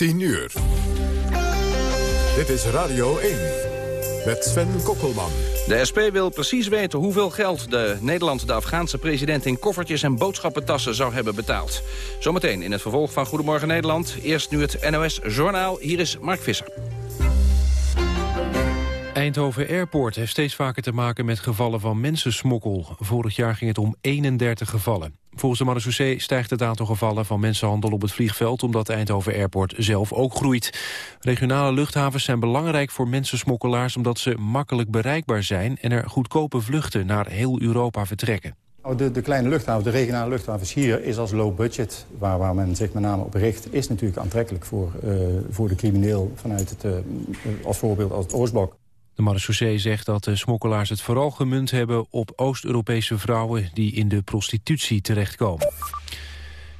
10 uur. Dit is Radio 1 met Sven Kokkelman. De SP wil precies weten hoeveel geld de Nederland de Afghaanse president in koffertjes en boodschappentassen zou hebben betaald. Zometeen in het vervolg van Goedemorgen Nederland. Eerst nu het NOS Journaal. Hier is Mark Visser. Eindhoven Airport heeft steeds vaker te maken met gevallen van mensensmokkel. Vorig jaar ging het om 31 gevallen. Volgens de marechaussee stijgt het aantal gevallen van mensenhandel op het vliegveld... omdat Eindhoven Airport zelf ook groeit. Regionale luchthavens zijn belangrijk voor mensensmokkelaars... omdat ze makkelijk bereikbaar zijn en er goedkope vluchten naar heel Europa vertrekken. Nou, de, de, kleine luchthaven, de regionale luchthavens hier is als low budget... waar, waar men zich met name op richt, is natuurlijk aantrekkelijk voor, uh, voor de crimineel... vanuit het, uh, als voorbeeld als het Oostblok. De marechaussee zegt dat de smokkelaars het vooral gemunt hebben op Oost-Europese vrouwen die in de prostitutie terechtkomen.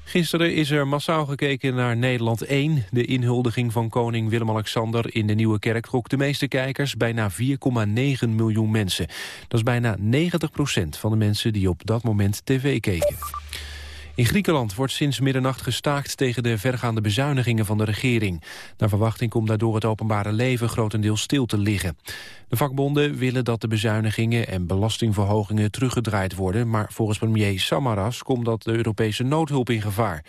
Gisteren is er massaal gekeken naar Nederland 1. De inhuldiging van koning Willem-Alexander in de Nieuwe Kerk trok de meeste kijkers, bijna 4,9 miljoen mensen. Dat is bijna 90 procent van de mensen die op dat moment tv keken. In Griekenland wordt sinds middernacht gestaakt tegen de vergaande bezuinigingen van de regering. Naar verwachting komt daardoor het openbare leven grotendeels stil te liggen. De vakbonden willen dat de bezuinigingen en belastingverhogingen teruggedraaid worden, maar volgens premier Samaras komt dat de Europese noodhulp in gevaar.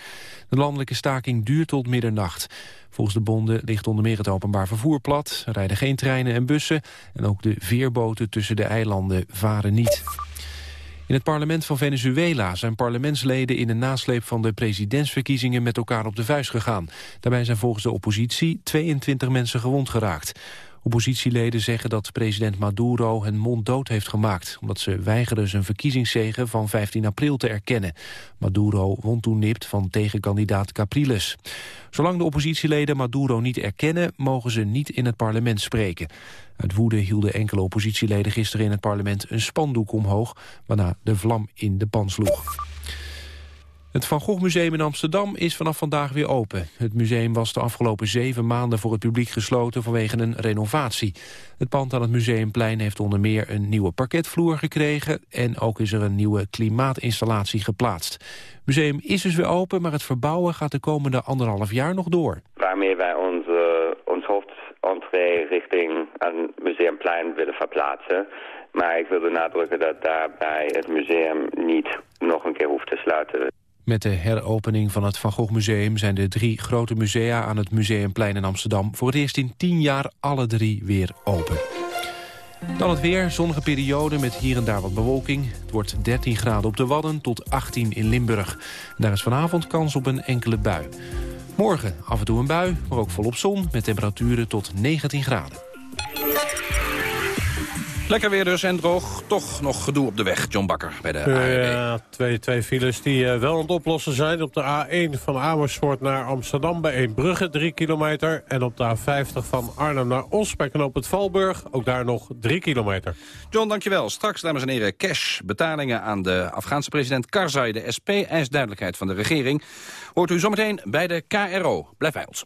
De landelijke staking duurt tot middernacht. Volgens de bonden ligt onder meer het openbaar vervoer plat, er rijden geen treinen en bussen en ook de veerboten tussen de eilanden varen niet. In het parlement van Venezuela zijn parlementsleden in de nasleep van de presidentsverkiezingen met elkaar op de vuist gegaan. Daarbij zijn volgens de oppositie 22 mensen gewond geraakt. Oppositieleden zeggen dat president Maduro hun mond dood heeft gemaakt... omdat ze weigeren zijn verkiezingszegen van 15 april te erkennen. Maduro won toen nipt van tegenkandidaat Capriles. Zolang de oppositieleden Maduro niet erkennen... mogen ze niet in het parlement spreken. Uit woede hielden enkele oppositieleden gisteren in het parlement... een spandoek omhoog, waarna de vlam in de pan sloeg. Het Van Gogh Museum in Amsterdam is vanaf vandaag weer open. Het museum was de afgelopen zeven maanden voor het publiek gesloten vanwege een renovatie. Het pand aan het Museumplein heeft onder meer een nieuwe parketvloer gekregen... en ook is er een nieuwe klimaatinstallatie geplaatst. Het museum is dus weer open, maar het verbouwen gaat de komende anderhalf jaar nog door. Waarmee wij onze, ons hoofdentree richting het Museumplein willen verplaatsen... Maar ik wil benadrukken dat daarbij het museum niet nog een keer hoeft te sluiten. Met de heropening van het Van Gogh Museum zijn de drie grote musea aan het Museumplein in Amsterdam voor het eerst in tien jaar alle drie weer open. Dan het weer, zonnige periode met hier en daar wat bewolking. Het wordt 13 graden op de Wadden tot 18 in Limburg. Daar is vanavond kans op een enkele bui. Morgen af en toe een bui, maar ook volop zon met temperaturen tot 19 graden. Lekker weer dus en droog. Toch nog gedoe op de weg, John Bakker bij de ARD. Ja, twee, twee files die uh, wel aan het oplossen zijn. Op de A1 van Amersfoort naar Amsterdam bij Eembrugge, 3 kilometer. En op de A50 van Arnhem naar Os bij knoop het Valburg, ook daar nog 3 kilometer. John, dankjewel. Straks, dames en heren, cash. Betalingen aan de Afghaanse president Karzai. De SP eist duidelijkheid van de regering. Hoort u zometeen bij de KRO. Blijf bij ons.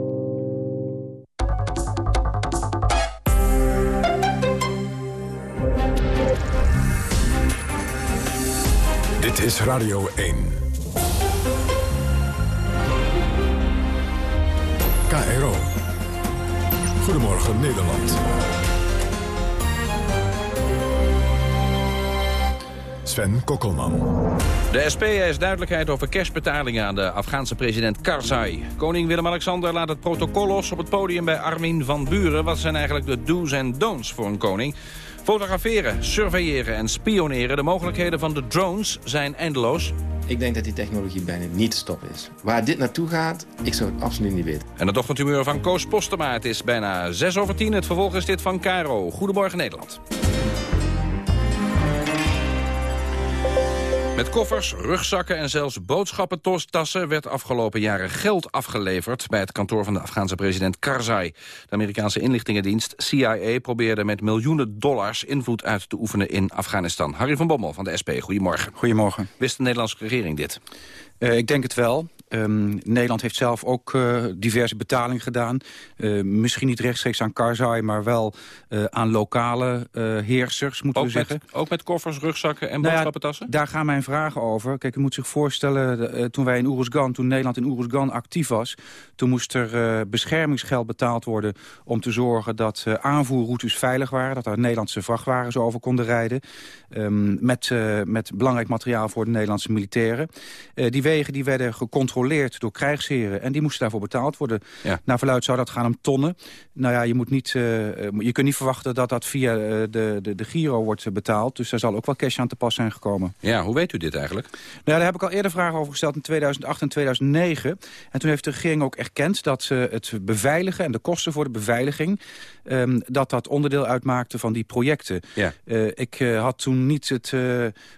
Is Radio 1. KRO. Goedemorgen Nederland. Sven Kokkelman. De SP eist duidelijkheid over cashbetalingen aan de Afghaanse president Karzai. Koning Willem-Alexander laat het protocol los op het podium bij Armin van Buren. Wat zijn eigenlijk de do's en don'ts voor een koning? Fotograferen, surveilleren en spioneren. De mogelijkheden van de drones zijn eindeloos. Ik denk dat die technologie bijna niet te stoppen is. Waar dit naartoe gaat, ik zou het absoluut niet weten. En het ochtendhumeur van Koos Postema. Het is bijna 6 over 10. Het vervolg is dit van Caro. Goedemorgen Nederland. Met koffers, rugzakken en zelfs boodschappentassen werd afgelopen jaren geld afgeleverd bij het kantoor van de Afghaanse president Karzai. De Amerikaanse inlichtingendienst CIA probeerde met miljoenen dollars invloed uit te oefenen in Afghanistan. Harry van Bommel van de SP, goedemorgen. Goedemorgen. Wist de Nederlandse regering dit? Uh, ik denk het wel. Um, Nederland heeft zelf ook uh, diverse betalingen gedaan. Uh, misschien niet rechtstreeks aan Karzai, maar wel uh, aan lokale heersers, moeten ook we zeggen. Met, ook met koffers, rugzakken en nou boodschappentassen? Ja, daar gaan mijn vragen over. Kijk, u moet zich voorstellen, toen wij in Oeruzgan, toen Nederland in Oeruzgan actief was... toen moest er beschermingsgeld betaald worden om te zorgen dat aanvoerroutes veilig waren. Dat er Nederlandse vrachtwagens over konden rijden. Um, met, met belangrijk materiaal voor de Nederlandse militairen. die wegen die werden gecontroleerd door krijgsheren. En die moesten daarvoor betaald worden. Ja. Naar verluid zou dat gaan om tonnen. Nou ja, je, moet niet, uh, je kunt niet verwachten dat dat via uh, de, de, de Giro wordt betaald. Dus daar zal ook wel cash aan te pas zijn gekomen. Ja, hoe weet u dit eigenlijk? Nou, daar heb ik al eerder vragen over gesteld in 2008 en 2009. En toen heeft de regering ook erkend dat uh, het beveiligen... en de kosten voor de beveiliging... Um, dat dat onderdeel uitmaakte van die projecten. Ja. ik had toen niet het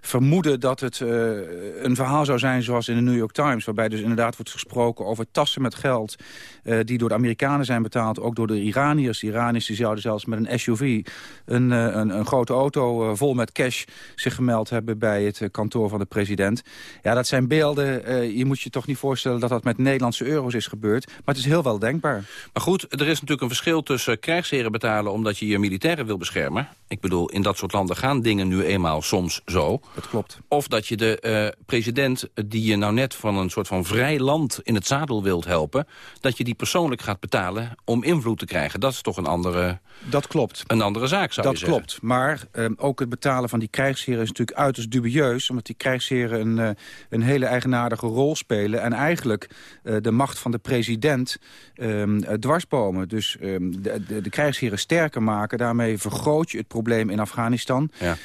vermoeden dat het een verhaal zou zijn zoals in de New York Times... waarbij dus inderdaad wordt gesproken over tassen met geld... Uh, die door de Amerikanen zijn betaald, ook door de Iraniërs. De Iraniërs die zouden zelfs met een SUV, een, uh, een, een, grote auto uh, vol met cash... zich gemeld hebben bij het kantoor van de president. Ja, dat zijn beelden. je moet je toch niet voorstellen dat dat met Nederlandse euro's is gebeurd. Maar het is heel wel denkbaar. Maar goed, er is natuurlijk een verschil tussen krijgsheren betalen... omdat je je militairen wil beschermen. Ik bedoel, in dat soort landen gaan dingen nu eenmaal soms zo. Dat klopt. Of dat je de president, die je nou net van een soort van vrij land in het zadel wilt helpen... dat je die persoonlijk gaat betalen om invloed te krijgen. Dat is toch een andere, dat klopt. Een andere zaak, zou dat je zeggen. Dat klopt, maar um, ook het betalen van die krijgsheren is natuurlijk uiterst dubieus... omdat die krijgsheren een, uh, een hele eigenaardige rol spelen... en eigenlijk uh, de macht van de president um, uh, dwarsbomen. Dus um, de, de, de krijgsheren sterker maken, daarmee vergroot je het probleem in Afghanistan. Ja.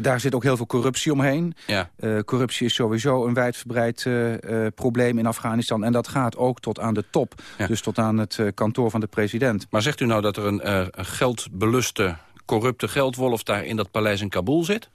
daar zit ook heel veel corruptie omheen. Ja. corruptie is sowieso een wijdverbreid probleem in Afghanistan. En dat gaat ook tot aan de top. Ja. Dus tot aan het uh, kantoor van de president. Maar zegt u nou dat er een uh, geldbeluste, corrupte geldwolf daar in dat paleis in Kabul zit?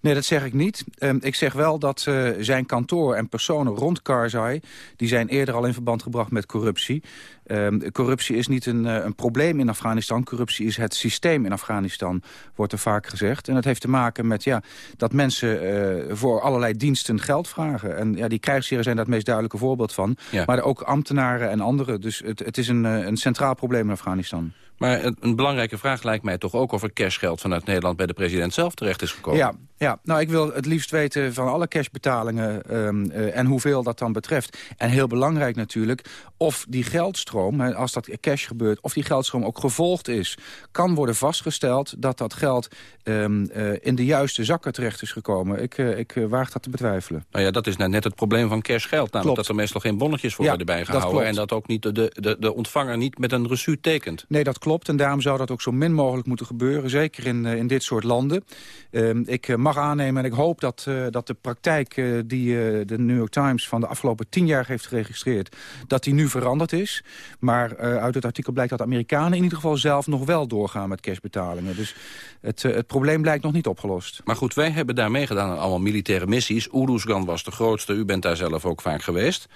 Nee, dat zeg ik niet. Um, ik zeg wel dat uh, zijn kantoor en personen rond Karzai... die zijn eerder al in verband gebracht met corruptie. Um, corruptie is niet een, uh, een, probleem in Afghanistan. Corruptie is het systeem in Afghanistan, wordt er vaak gezegd. En dat heeft te maken met ja, dat mensen uh, voor allerlei diensten geld vragen. En ja, die krijgsheren zijn daar het meest duidelijke voorbeeld van. Ja. Maar ook ambtenaren en anderen. Dus het, het is een, een centraal probleem in Afghanistan. Maar een, een, belangrijke vraag lijkt mij toch ook... of er cashgeld vanuit Nederland bij de president zelf terecht is gekomen. Ja, ja. nou ik wil het liefst weten van alle cashbetalingen... Um, uh, en hoeveel dat dan betreft. En heel belangrijk natuurlijk, of die geldstroom, als dat cash gebeurt... of die geldstroom ook gevolgd is. Kan worden vastgesteld dat dat geld um, uh, in de juiste zakken terecht is gekomen. Ik, uh, ik waag dat te betwijfelen. Nou ja, dat is net het probleem van cashgeld. Namelijk dat er meestal geen bonnetjes voor ja, worden bijgehouden... Dat en dat ook niet de, de, de ontvanger niet met een reçu tekent. Nee, dat klopt. En daarom zou dat ook zo min mogelijk moeten gebeuren. Zeker in, in dit soort landen. Uh, ik mag aannemen en ik hoop dat, uh, dat de praktijk die de New York Times van de afgelopen tien jaar heeft geregistreerd, dat die nu veranderd is. Maar uit het artikel blijkt dat Amerikanen in ieder geval zelf nog wel doorgaan met cashbetalingen. Dus het, het probleem blijkt nog niet opgelost. Maar goed, wij hebben daar meegedaan aan allemaal militaire missies. Oeruzgan was de grootste, u bent daar zelf ook vaak geweest.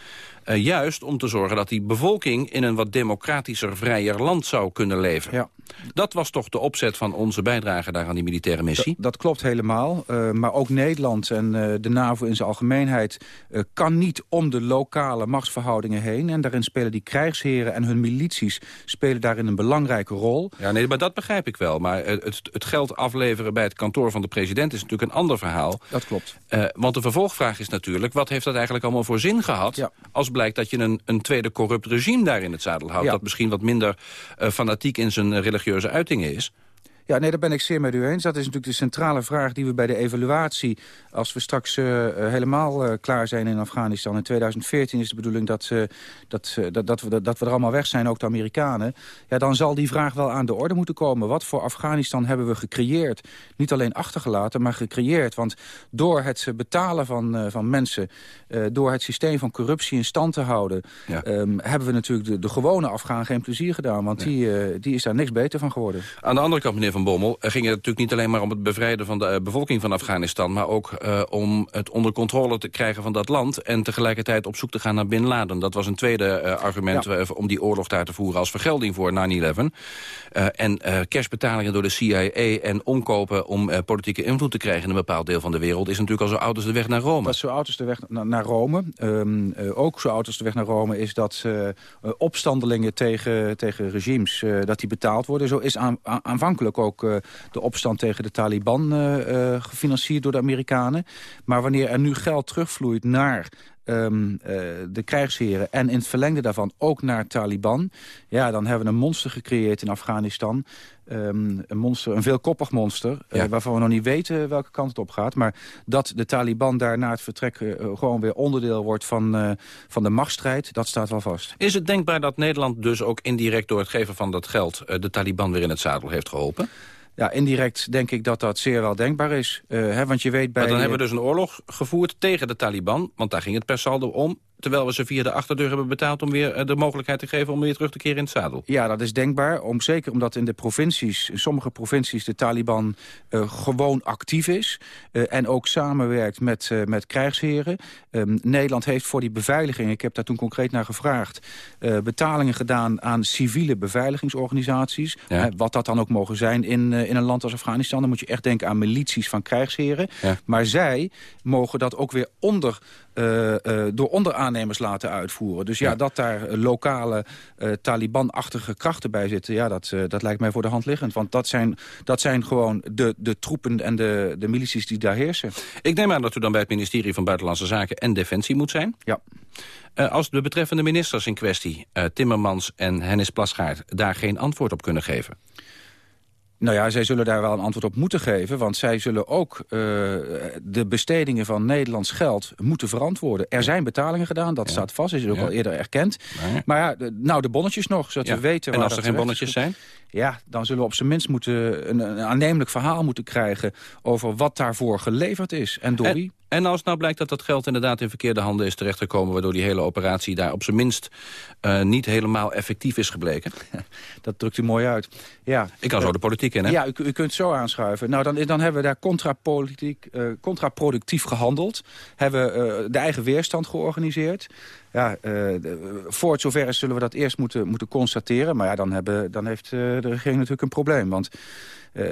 Juist om te zorgen dat die bevolking in een wat democratischer, vrijer land zou kunnen leven. Ja. Dat was toch de opzet van onze bijdrage daar aan die militaire missie? Dat, dat klopt helemaal. Uh, maar ook Nederland en uh, de NAVO in zijn algemeenheid... kan niet om de lokale machtsverhoudingen heen. En daarin spelen die krijgsheren en hun milities... spelen daarin een belangrijke rol. Ja, nee, maar dat begrijp ik wel. Maar het, het geld afleveren bij het kantoor van de president... is natuurlijk een ander verhaal. Dat klopt. want de vervolgvraag is natuurlijk... wat heeft dat eigenlijk allemaal voor zin gehad... Ja. als blijkt dat je een, een tweede corrupt regime daar in het zadel houdt... Ja. dat misschien wat minder fanatiek in zijn religieuze uitingen is. Ja, nee, daar ben ik zeer met u eens. Dat is natuurlijk de centrale vraag die we bij de evaluatie... als we straks uh, helemaal uh, klaar zijn in Afghanistan... in 2014 is de bedoeling dat, uh, dat, dat, dat, we, dat we er allemaal weg zijn, ook de Amerikanen... ja, dan zal die vraag wel aan de orde moeten komen. Wat voor Afghanistan hebben we gecreëerd? Niet alleen achtergelaten, maar gecreëerd. Want door het betalen van, van mensen... door het systeem van corruptie in stand te houden... Ja. Um, hebben we natuurlijk de, de gewone Afghaan geen plezier gedaan. Want die, die is daar niks beter van geworden. Aan de andere kant, meneer Van Bommel... ging het natuurlijk niet alleen maar om het bevrijden van de eh, bevolking van Afghanistan... maar ook uh, om het onder controle te krijgen van dat land... en tegelijkertijd op zoek te gaan naar Bin Laden. Dat was een tweede uh, argument ja. om die oorlog daar te voeren... als vergelding voor 9-11. en kerstbetalingen door de CIA en omkopen... om politieke invloed te krijgen in een bepaald deel van de wereld... is natuurlijk al zo oud als de weg naar Rome. Dat is zo oud als de weg na naar Rome. Um, ook zo oud als de weg naar Rome is dat opstandelingen tegen, tegen regimes... dat die betaald worden. Zo is aan, aan, aanvankelijk ook uh, de opstand tegen de Taliban uh, uh, gefinancierd door de Amerikanen. Maar wanneer er nu geld terugvloeit naar um, uh, de krijgsheren en in het verlengde daarvan ook naar Taliban... ja, dan hebben we een monster gecreëerd in Afghanistan. Um, een, monster, een veelkoppig monster, ja. uh, waarvan we nog niet weten welke kant het op gaat. Maar dat de Taliban daar na het vertrek uh, gewoon weer onderdeel wordt van, van de machtsstrijd... dat staat wel vast. Is het denkbaar dat Nederland dus ook indirect door het geven van dat geld... de Taliban weer in het zadel heeft geholpen? Ja, indirect denk ik dat dat zeer wel denkbaar is. Uh, hè, want je weet bij... Maar dan hebben we dus een oorlog gevoerd tegen de Taliban. Want daar ging het per saldo om terwijl we ze via de achterdeur hebben betaald... om weer eh, de mogelijkheid te geven om weer terug te keren in het zadel. Ja, dat is denkbaar. Om, zeker omdat in de provincies, in sommige provincies... de Taliban uh, gewoon actief is. Uh, en ook samenwerkt met, uh, met krijgsheren. Um, Nederland heeft voor die beveiliging, ik heb daar toen concreet naar gevraagd... betalingen gedaan aan civiele beveiligingsorganisaties. Ja. wat dat dan ook mogen zijn in, in een land als Afghanistan. Dan moet je echt denken aan milities van krijgsheren. Ja. Maar zij mogen dat ook weer onder uh, uh, door onderaannemers laten uitvoeren. Dus ja, ja. dat daar lokale uh, Taliban-achtige krachten bij zitten... ja, dat, dat lijkt mij voor de hand liggend. Want dat zijn, dat zijn gewoon de, de troepen en de, de milities die daar heersen. Ik neem aan dat u dan bij het ministerie van Buitenlandse Zaken en Defensie moet zijn. Ja. als de betreffende ministers in kwestie, Timmermans en Hennis Plasgaard... daar geen antwoord op kunnen geven... Nou ja, zij zullen daar wel een antwoord op moeten geven. Want zij zullen ook uh, de bestedingen van Nederlands geld moeten verantwoorden. Er zijn betalingen gedaan, dat ja. staat vast, is ook ja. al eerder erkend. Maar ja, de, nou de bonnetjes nog, zodat we weten... En als er geen bonnetjes zijn? Ja, dan zullen we op zijn minst moeten een, een aannemelijk verhaal moeten krijgen... over wat daarvoor geleverd is en door en, wie. En als nou blijkt dat dat geld inderdaad in verkeerde handen is terechtgekomen... waardoor die hele operatie daar op zijn minst uh, niet helemaal effectief is gebleken? Dat drukt u mooi uit. Ja. Ik kan uh, zo de politiek in, hè? Ja, u, u kunt zo aanschuiven. Nou, dan, dan hebben we daar contrapolitiek, uh, contraproductief gehandeld. Hebben we de eigen weerstand georganiseerd. Ja, voor het zover is zullen we dat eerst moeten, moeten constateren. Maar ja, dan, hebben, dan heeft de regering natuurlijk een probleem. Want... Uh,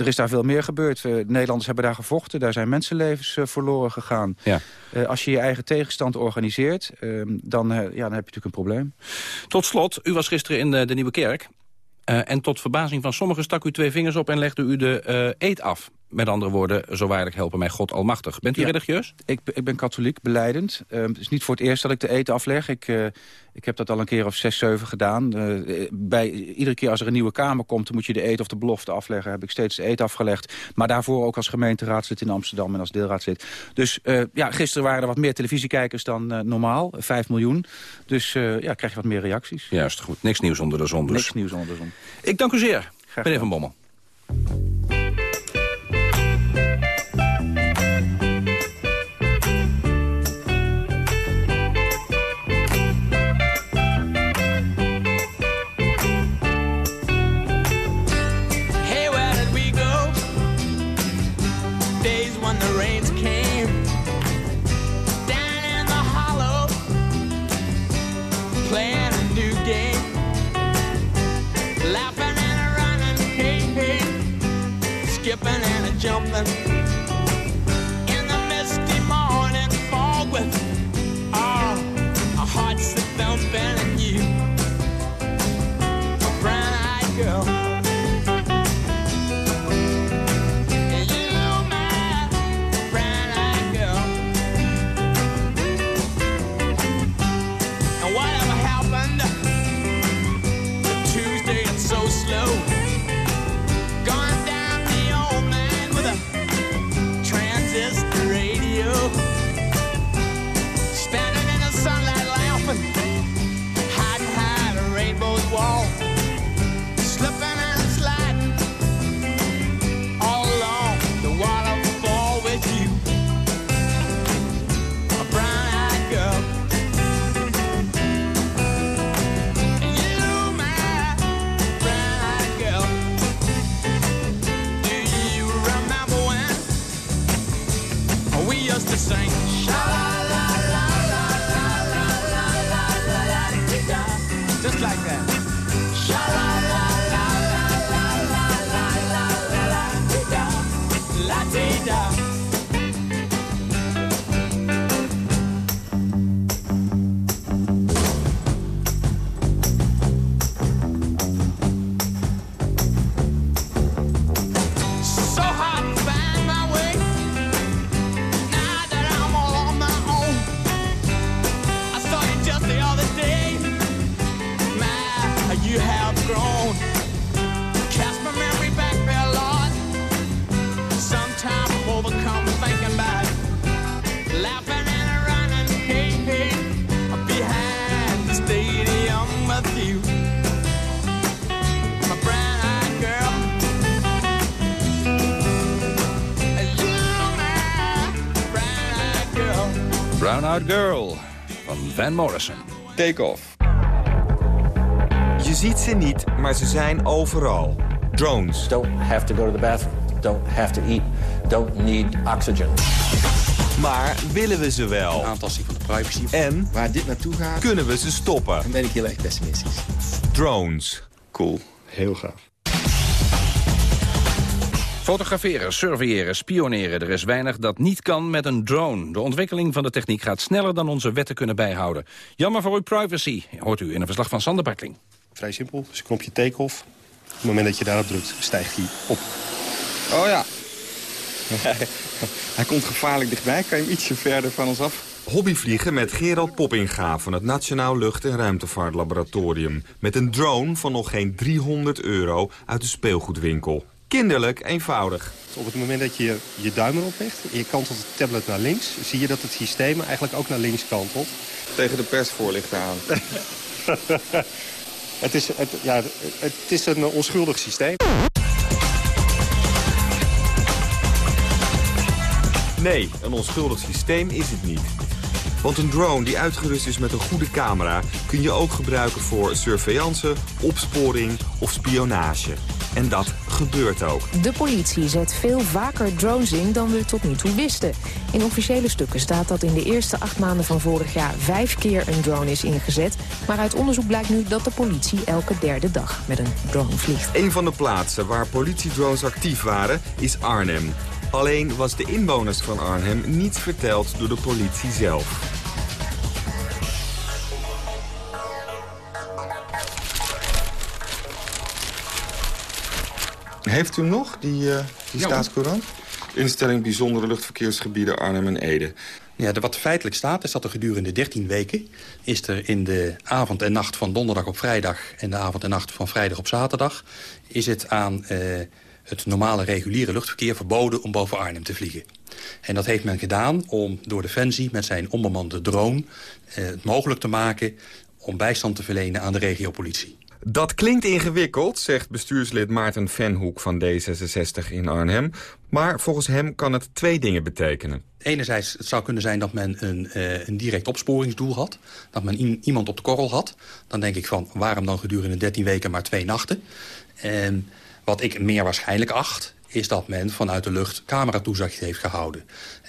er is daar veel meer gebeurd. Uh, Nederlanders hebben daar gevochten. Daar zijn mensenlevens uh, verloren gegaan. Ja. als je je eigen tegenstand organiseert, dan, ja, dan heb je natuurlijk een probleem. Tot slot, u was gisteren in de, de Nieuwe Kerk. en tot verbazing van sommigen stak u twee vingers op en legde u de eet af. Met andere woorden, zo waarlijk helpen mij God almachtig. Bent u ja, religieus? Ik, ik, ben katholiek, beleidend. Uh, het is niet voor het eerst dat ik de eten afleg. Ik, uh, ik heb dat al een keer of zes, zeven gedaan. Uh, bij, iedere keer als er een nieuwe kamer komt... dan moet je de eten of de belofte afleggen. Heb ik steeds de eten afgelegd. Maar daarvoor ook als gemeenteraadslid in Amsterdam en als deelraadslid. Dus ja, gisteren waren er wat meer televisiekijkers dan normaal. Vijf miljoen. Dus ja, krijg je wat meer reacties. Juist, goed. Niks nieuws onder de zon dus. Niks nieuws onder de zon. Ik dank u zeer, Graag meneer Van Bommel. Morrison. Take off. Je ziet ze niet, maar ze zijn overal. Drones. Don't have to go to the bathroom. Don't have to eat. Don't need oxygen. Maar willen we ze wel? Aantasting van de privacy. En Waar dit naartoe gaat, kunnen we ze stoppen? dan ben ik heel erg pessimistisch. Drones. Cool. Heel gaaf. Fotograferen, surveilleren, spioneren. Er is weinig dat niet kan met een drone. De ontwikkeling van de techniek gaat sneller dan onze wetten kunnen bijhouden. Jammer voor uw privacy, hoort u in een verslag van Sander Bartling. Vrij simpel. Dus knopje take-off. Op het moment dat je daarop drukt, stijgt hij op. Oh ja. Hij komt gevaarlijk dichtbij. Kan je hem ietsje verder van ons af? Hobbyvliegen met Gerald Poppinga van het Nationaal Lucht- en Ruimtevaartlaboratorium. Met een drone van nog geen 300 euro uit de speelgoedwinkel. Kinderlijk eenvoudig. Op het moment dat je je duim erop legt en je kantelt het tablet naar links... zie je dat het systeem eigenlijk ook naar links kantelt. Tegen de persvoorlichter aan. Het is, het, ja, het is een onschuldig systeem. Nee, een onschuldig systeem is het niet. Want een drone die uitgerust is met een goede camera... kun je ook gebruiken voor surveillance, opsporing of spionage. En dat gebeurt ook. De politie zet veel vaker drones in dan we tot nu toe wisten. In officiële stukken staat dat in de eerste acht maanden van vorig jaar... vijf keer een drone is ingezet. Maar uit onderzoek blijkt nu dat de politie elke derde dag met een drone vliegt. Een van de plaatsen waar politiedrones actief waren is Arnhem. Alleen was de inwoners van Arnhem niet verteld door de politie zelf. Heeft u nog die, uh, die Ja, staatscourant? Instelling Bijzondere Luchtverkeersgebieden Arnhem en Ede. Ja, de, wat feitelijk staat is dat er gedurende 13 weken... is er in de avond en nacht van donderdag op vrijdag... en de avond en nacht van vrijdag op zaterdag... is het aan eh, het normale reguliere luchtverkeer verboden om boven Arnhem te vliegen. En dat heeft men gedaan om door Defensie met zijn onbemande drone... eh, het mogelijk te maken om bijstand te verlenen aan de regiopolitie. Dat klinkt ingewikkeld, zegt bestuurslid Maarten Venhoek van D66 in Arnhem. Maar volgens hem kan het twee dingen betekenen. Enerzijds, het zou kunnen zijn dat men een, eh, een direct opsporingsdoel had. Dat men iemand op de korrel had. Dan denk ik van, waarom dan gedurende 13 weken maar twee nachten? En wat ik meer waarschijnlijk acht, is dat men vanuit de lucht cameratoezicht heeft gehouden.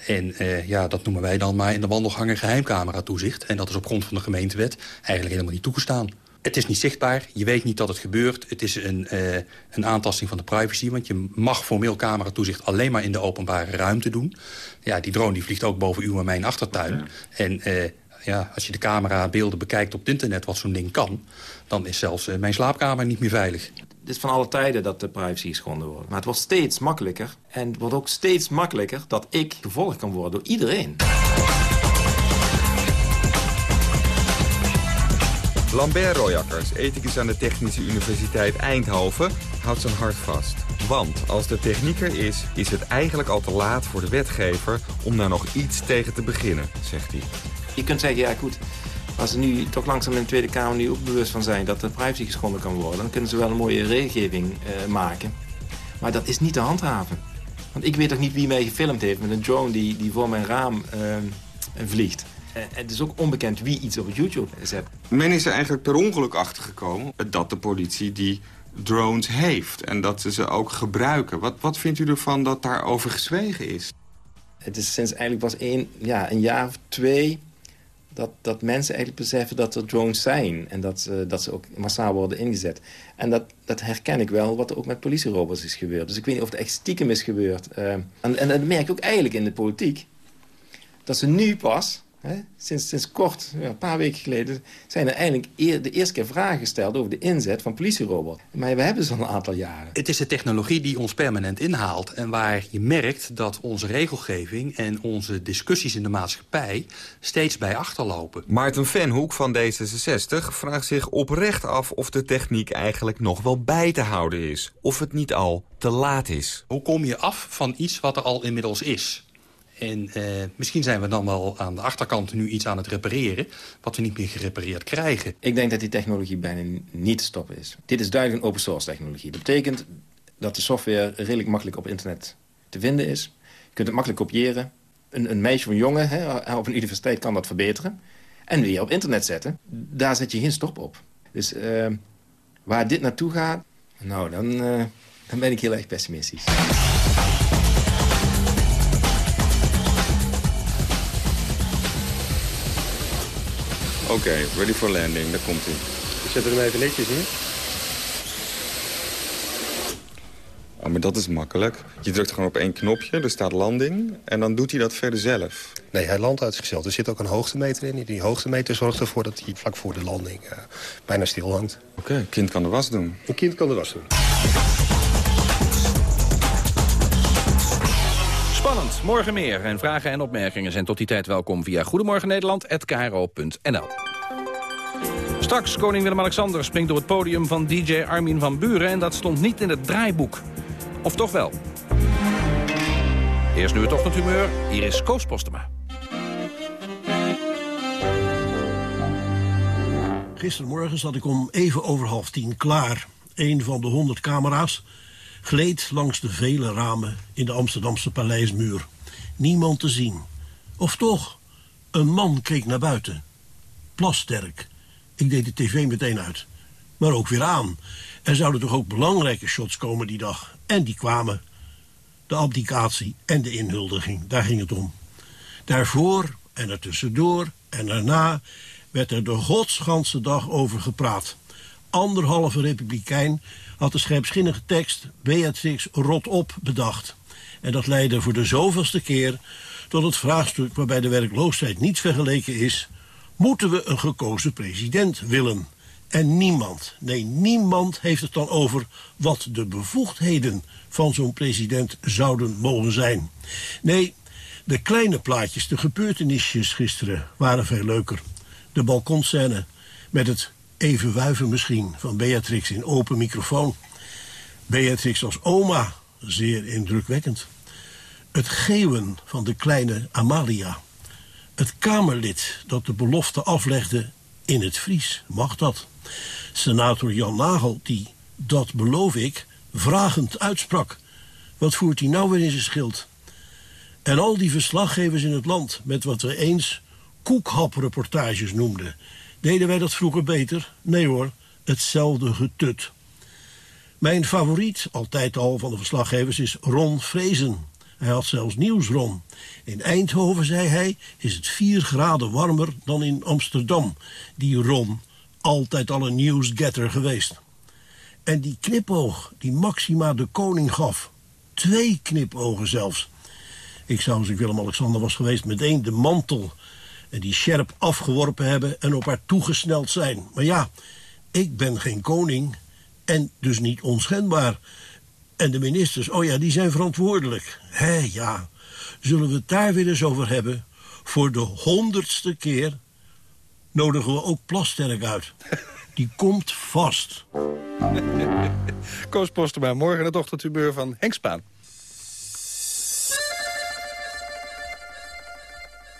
En eh, ja, dat noemen wij dan maar in de wandelgangen geheimcameratoezicht. En dat is op grond van de gemeentewet eigenlijk helemaal niet toegestaan. Het is niet zichtbaar, je weet niet dat het gebeurt. Het is een, eh, een aantasting van de privacy... want je mag formeel cameratoezicht alleen maar in de openbare ruimte doen. Ja, die drone die vliegt ook boven uw en mijn achtertuin. En eh, ja, als je de camerabeelden bekijkt op het internet wat zo'n ding kan... dan is zelfs eh, mijn slaapkamer niet meer veilig. Het is van alle tijden dat de privacy geschonden wordt. Maar het wordt steeds makkelijker. En het wordt ook steeds makkelijker dat ik gevolgd kan worden door iedereen. Lambert Royakkers, ethicus aan de Technische Universiteit Eindhoven, houdt zijn hart vast. Want als de techniek er is, is het eigenlijk al te laat voor de wetgever om daar nog iets tegen te beginnen, zegt hij. Je kunt zeggen, ja goed, als ze nu toch langzaam in de Tweede Kamer nu ook bewust van zijn... dat de privacy geschonden kan worden... dan kunnen ze wel een mooie regelgeving eh, maken. Maar dat is niet te handhaven. Want ik weet toch niet wie mij gefilmd heeft met een drone die, die voor mijn raam eh, vliegt. Eh, het is ook onbekend wie iets op YouTube zet. Men is er eigenlijk per ongeluk achter gekomen dat de politie die drones heeft. En dat ze ze ook gebruiken. Wat, wat vindt u ervan dat daarover gezwegen is? Het is sinds eigenlijk pas één, ja, een jaar of twee... Dat, dat mensen eigenlijk beseffen dat er drones zijn. En dat, ze dat ze ook massaal worden ingezet. En dat, dat herken ik wel wat er ook met politierobots is gebeurd. Dus ik weet niet of het echt stiekem is gebeurd. Eh, en, en dat merk ik ook eigenlijk in de politiek. Dat ze nu pas, hè, sinds, sinds kort, een paar weken geleden... zijn er eigenlijk eer, de eerste keer vragen gesteld over de inzet van politierobots. Maar we hebben ze al een aantal jaren. Het is de technologie die ons permanent inhaalt. En waar je merkt dat onze regelgeving en onze discussies in de maatschappij... steeds bij achterlopen. Maarten Venhoek van D66 vraagt zich oprecht af of de techniek eigenlijk nog wel bij te houden is. Of het niet al te laat is. Hoe kom je af van iets wat er al inmiddels is? En eh, misschien zijn we dan wel aan de achterkant nu iets aan het repareren... wat we niet meer gerepareerd krijgen. Ik denk dat die technologie bijna niet te stoppen is. Dit is duidelijk een open source technologie. Dat betekent dat de software redelijk makkelijk op internet te vinden is. Je kunt het makkelijk kopiëren. een, een meisje of een jongen hè, op een universiteit kan dat verbeteren. En weer op internet zetten. Daar zet je geen stop op. Dus uh, waar dit naartoe gaat, nou, dan, uh, dan ben ik heel erg pessimistisch. Oké, okay, ready for landing. Daar komt hij. We zetten hem even netjes in. Oh, maar dat is makkelijk. Je drukt gewoon op één knopje, er staat landing... en dan doet hij dat verder zelf. Nee, hij landt uit zichzelf. Er zit ook een hoogtemeter in. Die hoogtemeter zorgt ervoor dat hij vlak voor de landing uh, bijna stil hangt. Oké, een kind kan de was doen. Een kind kan de was doen. Morgen meer. En vragen en opmerkingen zijn tot die tijd welkom via goedemorgennederland.nl. Straks, koning Willem-Alexander springt op het podium van DJ Armin van Buren... en dat stond niet in het draaiboek. Of toch wel? Eerst nu het ochtendhumeur, hier is Koos Postema. Gistermorgen zat ik om even over half tien klaar. Een van de honderd camera's gleed langs de vele ramen in de Amsterdamse paleismuur. Niemand te zien. Of toch, een man keek naar buiten. Plasterk. Ik deed de tv meteen uit. Maar ook weer aan. Er zouden toch ook belangrijke shots komen die dag. En die kwamen. De abdicatie en de inhuldiging, daar ging het om. Daarvoor en ertussendoor en daarna werd er de godsganse dag over gepraat. Anderhalve republikein had de scherpschinnige tekst Beatrix rot op bedacht. En dat leidde voor de zoveelste keer tot het vraagstuk waarbij de werkloosheid niet vergeleken is... moeten we een gekozen president willen? En niemand, nee niemand heeft het dan over wat de bevoegdheden van zo'n president zouden mogen zijn. Nee, de kleine plaatjes, de gebeurtenisjes gisteren waren veel leuker. De balkonscène met het even wuiven misschien van Beatrix in open microfoon. Beatrix als oma, zeer indrukwekkend. Het geeuwen van de kleine Amalia. Het Kamerlid dat de belofte aflegde in het Fries, mag dat? Senator Jan Nagel, die, dat beloof ik, vragend uitsprak. Wat voert hij nou weer in zijn schild? En al die verslaggevers in het land met wat we eens koekhapreportages noemden. Deden wij dat vroeger beter? Nee hoor, hetzelfde getut. Mijn favoriet, altijd al van de verslaggevers, is Ron Frezen. Hij had zelfs nieuws, Ron. In Eindhoven, zei hij, is het vier graden warmer dan in Amsterdam. Die Ron, altijd al een nieuwsgetter geweest. En die knipoog die Maxima de koning gaf. Twee knipogen zelfs. Ik zou, als ik Willem-Alexander was geweest, meteen de mantel en die scherp afgeworpen hebben en op haar toegesneld zijn. Maar ja, ik ben geen koning en dus niet onschendbaar. En de ministers, oh ja, die zijn verantwoordelijk. Hé, ja, zullen we het daar weer eens over hebben? Voor de honderdste keer nodigen we ook Plasterk uit. Die komt vast. Koos Postema, morgen het ochtendhumeur van Henk Spaan.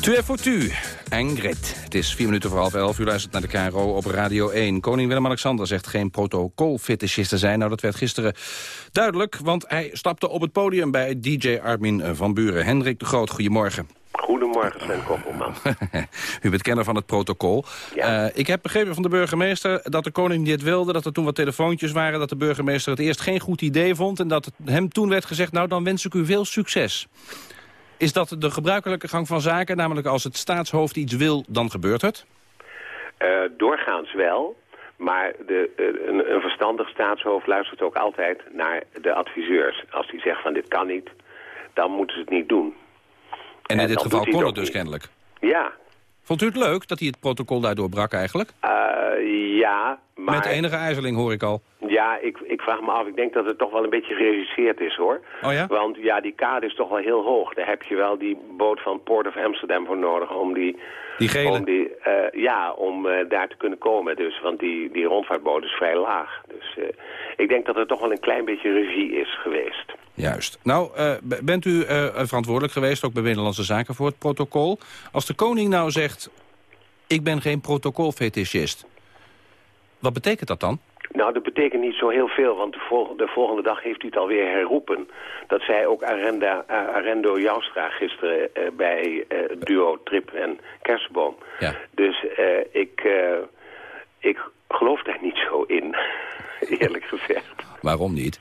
Twee voor tu. Ingrid. Het is vier minuten voor half elf. U luistert naar de KRO op Radio 1. Koning Willem-Alexander zegt geen protocolfetischist te zijn. Nou, dat werd gisteren duidelijk, want hij stapte op het podium bij DJ Armin van Buren. Hendrik de Groot, goedemorgen. Goedemorgen, Sven Koppelman. U bent kenner van het protocol. Eh, ik heb begrepen van de burgemeester dat de koning dit wilde... dat er toen wat telefoontjes waren, dat de burgemeester het eerst geen goed idee vond... en dat hem toen werd gezegd, nou dan wens ik u veel succes. Is dat de gebruikelijke gang van zaken? Namelijk als het staatshoofd iets wil, dan gebeurt het? Uh, doorgaans wel. Maar de, uh, een, een, verstandig staatshoofd luistert ook altijd naar de adviseurs. Als die zegt van dit kan niet, dan moeten ze het niet doen. En in dit geval kon het dus niet. kennelijk? Ja. Vond u het leuk dat hij het protocol daardoor brak eigenlijk? Uh, ja, maar... Met enige ijzeling hoor ik al. Ja, ik, ik vraag me af. Ik denk dat het toch wel een beetje geregisseerd is, hoor. Oh ja? Want ja, die kade is toch wel heel hoog. Daar heb je wel die boot van Port of Amsterdam voor nodig om die... Die gele? Om die, uh, ja, om uh, daar te kunnen komen. Dus, want die, die rondvaartboot is vrij laag. Dus ik denk dat er toch wel een klein beetje regie is geweest. Juist. Nou, bent u verantwoordelijk geweest, ook bij Binnenlandse Zaken, voor het protocol. Als de koning nou zegt, ik ben geen protocolfetischist. Wat betekent dat dan? Nou, dat betekent niet zo heel veel, want de, vol de volgende dag heeft u het alweer herroepen. Dat zei ook Arenda, uh, Arendo Joustra gisteren bij uh, duo Trip en Kersenboom. Ja. Dus ik, ik geloof daar niet zo in, eerlijk gezegd. Waarom niet?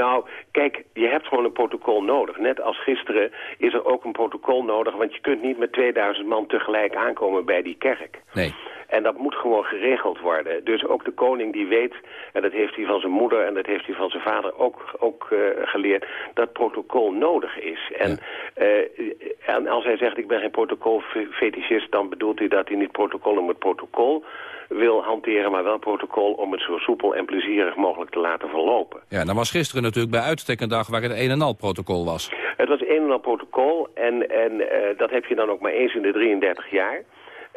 Nou, kijk, je hebt gewoon een protocol nodig. Net als gisteren is er ook een protocol nodig... want je kunt niet met 2000 man tegelijk aankomen bij die kerk. Nee. En dat moet gewoon geregeld worden. Dus ook de koning die weet, en dat heeft hij van zijn moeder... en dat heeft hij van zijn vader ook, ook uh, geleerd... dat protocol nodig is. En, ja. uh, en als hij zegt, ik ben geen protocolfetischist... dan bedoelt hij dat hij niet protocol om het protocol wil hanteren... maar wel protocol om het zo soepel en plezierig mogelijk te laten verlopen. Ja, dan was gisteren natuurlijk bij uitstek een dag waar het een en al protocol was. Het was een en al protocol en, en uh, dat heb je dan ook maar eens in de 33 jaar...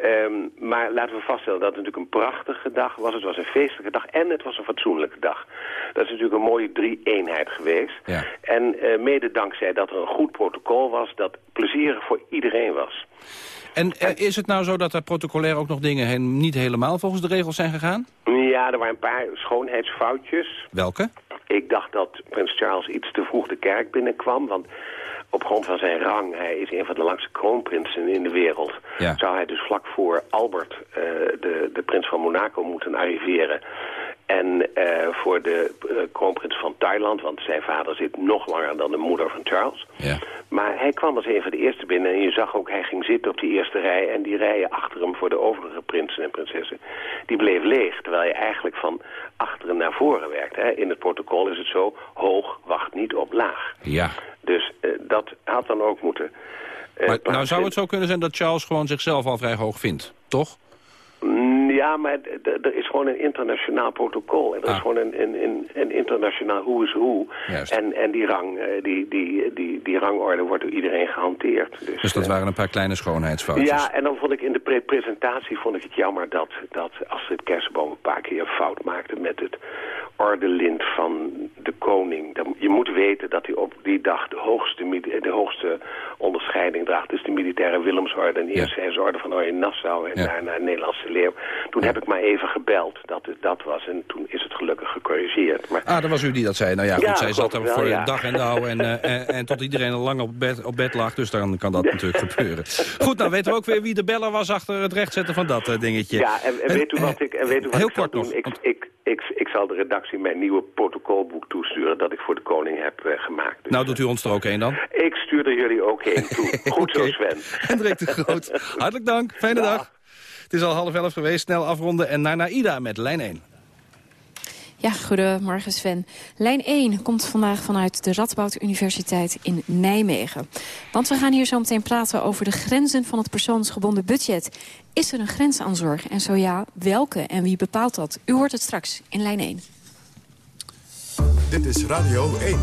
Um, maar laten we vaststellen dat het natuurlijk een prachtige dag was. Het was een feestelijke dag en het was een fatsoenlijke dag. Dat is natuurlijk een mooie drie-eenheid geweest. Ja. En uh, mede dankzij dat er een goed protocol was... dat plezierig voor iedereen was. En uh, is het nou zo dat er protocolair ook nog dingen heen niet helemaal volgens de regels zijn gegaan? Ja, er waren een paar schoonheidsfoutjes. Welke? Ik dacht dat prins Charles iets te vroeg de kerk binnenkwam, want op grond van zijn rang, hij is een van de langste kroonprinsen in de wereld... Ja. zou hij dus vlak voor Albert, uh, de, de prins van Monaco, moeten arriveren. En uh, voor de uh, kroonprins van Thailand, want zijn vader zit nog langer dan de moeder van Charles. Ja. Maar hij kwam als een van de eerste binnen en je zag ook, hij ging zitten op die eerste rij... en die rijen achter hem voor de overige prinsen en prinsessen, die bleef leeg. Terwijl je eigenlijk van achteren naar voren werkt. Hè. In het protocol is het zo, hoog wacht niet op laag. Ja. Dus uh, dat had dan ook moeten... Maar nou zou het zo kunnen zijn dat Charles gewoon zichzelf al vrij hoog vindt, toch? Ja, maar er is gewoon een internationaal protocol. En er ah. is gewoon een, een, een, een internationaal hoe is hoe. En, en die, rang, die, die, die, die rangorde wordt door iedereen gehanteerd. Dus, dus dat waren een paar kleine schoonheidsfoutjes. Ja, en dan vond ik in de pre presentatie vond ik het jammer dat, dat Astrid Kersenboom een paar keer fout maakte met het ordelint van de koning. Je moet weten dat hij op die dag de hoogste, de hoogste onderscheiding draagt. Dus de militaire Willemsorde en eerst ja. orde van Oranje Nassau en ja. daarna de Nederlandse Leeuw. Toen heb ik maar even gebeld dat het dat was en toen is het gelukkig gecorrigeerd. Maar... Ah, dat was u die dat zei. Nou ja, goed, ja, zij zat er wel, voor ja. de dag en dauw en, uh, en, en, tot iedereen al lang op bed, op bed lag. Dus dan kan dat natuurlijk gebeuren. Goed, nou weten we ook weer wie de beller was achter het rechtzetten van dat uh, dingetje. Ja, en, en, weet u wat ik, en weet u wat heel ik kort nog. doen? Ik, ik, ik, ik zal de redactie mijn nieuwe protocolboek toesturen dat ik voor de koning heb uh, gemaakt. Dus, nou, doet u ons er ook een dan? Ik stuur er jullie ook heen toe. Goed okay. zo, Sven. Hendrik de Groot, hartelijk dank. Fijne ja. dag. Het is al half elf geweest, snel afronden en naar Naida met lijn 1. Ja, goedemorgen Sven. Lijn 1 komt vandaag vanuit de Radboud Universiteit in Nijmegen. Want we gaan hier zo meteen praten over de grenzen van het persoonsgebonden budget. Is er een grens aan zorg? En zo ja, welke en wie bepaalt dat? U hoort het straks in lijn 1. Dit is Radio 1.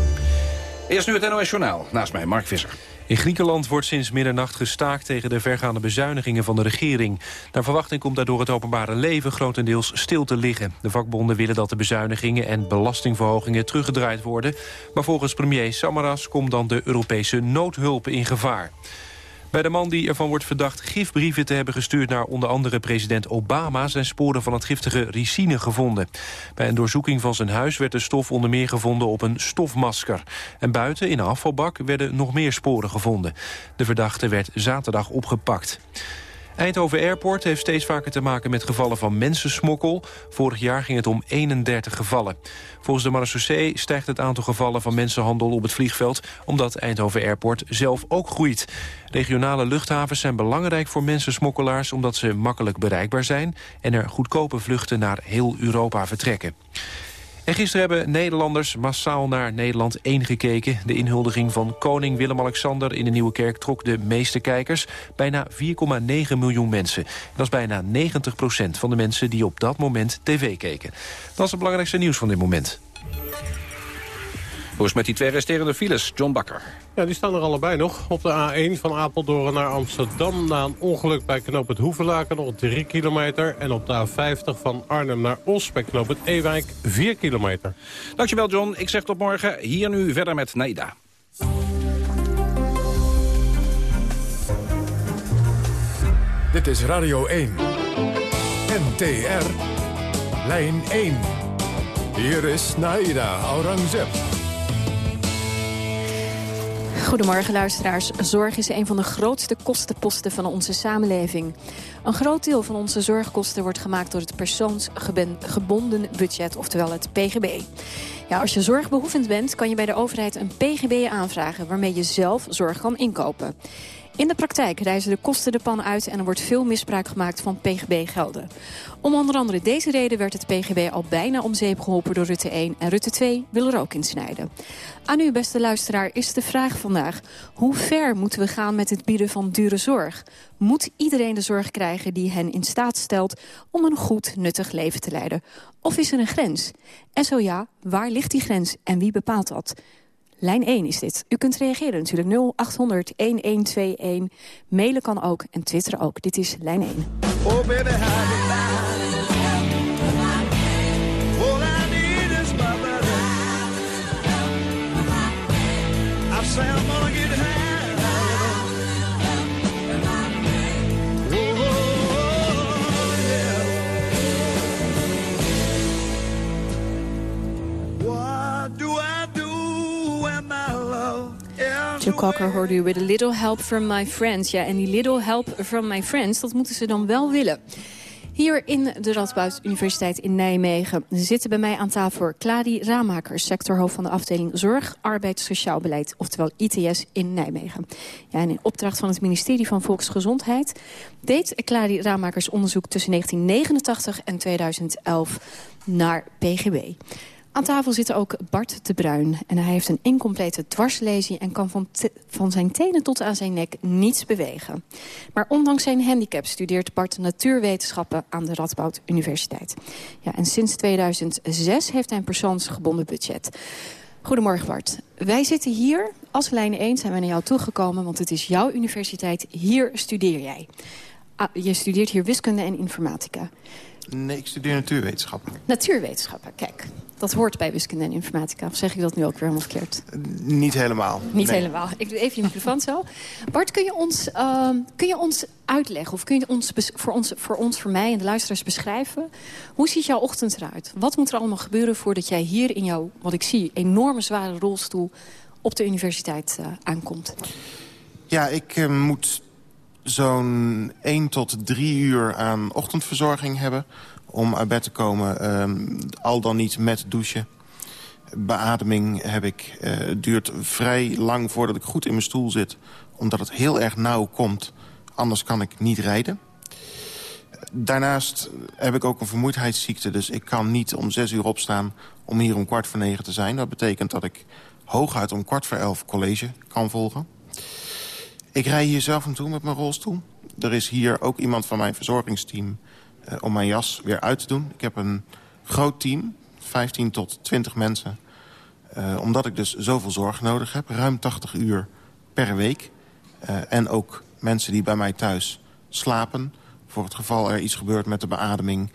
Eerst nu het NOS Journaal. Naast mij Mark Visser. In Griekenland wordt sinds middernacht gestaakt tegen de vergaande bezuinigingen van de regering. Naar verwachting komt daardoor het openbare leven grotendeels stil te liggen. De vakbonden willen dat de bezuinigingen en belastingverhogingen teruggedraaid worden. Maar volgens premier Samaras komt dan de Europese noodhulp in gevaar. Bij de man die ervan wordt verdacht gifbrieven te hebben gestuurd... naar onder andere president Obama... zijn sporen van het giftige ricine gevonden. Bij een doorzoeking van zijn huis werd de stof onder meer gevonden op een stofmasker. En buiten, in een afvalbak, werden nog meer sporen gevonden. De verdachte werd zaterdag opgepakt. Eindhoven Airport heeft steeds vaker te maken met gevallen van mensensmokkel. Vorig jaar ging het om 31 gevallen. Volgens de marechaussee stijgt het aantal gevallen van mensenhandel op het vliegveld... omdat Eindhoven Airport zelf ook groeit. Regionale luchthavens zijn belangrijk voor mensensmokkelaars... omdat ze makkelijk bereikbaar zijn en er goedkope vluchten naar heel Europa vertrekken. En gisteren hebben Nederlanders massaal naar Nederland 1 gekeken. De inhuldiging van koning Willem-Alexander in de Nieuwe Kerk trok de meeste kijkers. Bijna 4,9 miljoen mensen. Dat is bijna 90 procent van de mensen die op dat moment tv keken. Dat is het belangrijkste nieuws van dit moment. Hoe is met die twee resterende files, John Bakker? Ja, die staan er allebei nog. Op de A1 van Apeldoorn naar Amsterdam... na een ongeluk bij knoop het Hoevelaken nog 3 kilometer. En op de A50 van Arnhem naar Os bij knoop het Ewijk 4 kilometer. Dankjewel, John. Ik zeg tot morgen. Hier nu verder met Naida. Dit is Radio 1. NTR. Lijn 1. Hier is Naida Aurangzeb. Goedemorgen luisteraars. Zorg is een van de grootste kostenposten van onze samenleving. Een groot deel van onze zorgkosten wordt gemaakt door het persoonsgebonden budget, oftewel het PGB. Ja, als je zorgbehoevend bent, kan je bij de overheid een PGB aanvragen... waarmee je zelf zorg kan inkopen. In de praktijk reizen de kosten de pan uit en er wordt veel misbruik gemaakt van PGB-gelden. Om onder andere deze reden werd het PGB al bijna om zeep geholpen door Rutte 1 en Rutte 2 wil er ook in snijden. Aan u, beste luisteraar, is de vraag vandaag... hoe ver moeten we gaan met het bieden van dure zorg? Moet iedereen de zorg krijgen die hen in staat stelt... om een goed, nuttig leven te leiden? Of is er een grens? En zo ja, waar ligt die grens en wie bepaalt dat? Lijn 1 is dit. U kunt reageren natuurlijk 0800-1121. Mailen kan ook en twitteren ook. Dit is Lijn 1. Oh baby, Joe Cocker hoorde u with a little help from my friends. Ja, en die little help from my friends, dat moeten ze dan wel willen. Hier in de Radboud Universiteit in Nijmegen zitten bij mij aan tafel Clary Ramakers, sectorhoofd van de afdeling Zorg, Arbeid, Sociaal Beleid, oftewel ITS in Nijmegen. Ja, en in opdracht van het ministerie van Volksgezondheid deed Clary Ramakers onderzoek tussen 1989 en 2011 naar PGB. Aan tafel zit ook Bart de Bruin. En hij heeft een incomplete dwarslesie... en kan van, van zijn tenen tot aan zijn nek niets bewegen. Maar ondanks zijn handicap studeert Bart natuurwetenschappen... aan de Radboud Universiteit. Ja, en sinds 2006 heeft hij een persoonsgebonden budget. Goedemorgen Bart. Wij zitten hier, als lijn 1 zijn we naar jou toegekomen... want het is jouw universiteit, hier studeer jij. Ah, je studeert hier wiskunde en informatica. Nee, ik studeer natuurwetenschappen. Natuurwetenschappen, kijk. Dat hoort bij wiskunde en informatica. Of zeg ik dat nu ook weer helemaal verkeerd? Niet helemaal. Niet helemaal. Ik doe even je microfoon zo. Bart, kun je ons, uh, kun je ons uitleggen... of kun je ons voor, ons, voor ons, voor mij en de luisteraars beschrijven... hoe ziet jouw ochtend eruit? Wat moet er allemaal gebeuren voordat jij hier in jouw, wat ik zie... enorme zware rolstoel op de universiteit uh, aankomt? Ja, ik uh, moet zo'n 1 tot 3 uur aan ochtendverzorging hebben om uit bed te komen. Um, al dan niet met douchen. Beademing heb ik. Uh, duurt vrij lang voordat ik goed in mijn stoel zit. Omdat het heel erg nauw komt. Anders kan ik niet rijden. Daarnaast heb ik ook een vermoeidheidsziekte. Dus ik kan niet om zes uur opstaan om hier om kwart voor negen te zijn. Dat betekent dat ik hooguit om kwart voor elf college kan volgen. Ik rij hier zelf naartoe met mijn rolstoel. Er is hier ook iemand van mijn verzorgingsteam uh, om mijn jas weer uit te doen. Ik heb een groot team, 15 tot 20 mensen. Uh, omdat ik dus zoveel zorg nodig heb. Ruim 80 uur per week. Uh, en ook mensen die bij mij thuis slapen. Voor het geval er iets gebeurt met de beademing.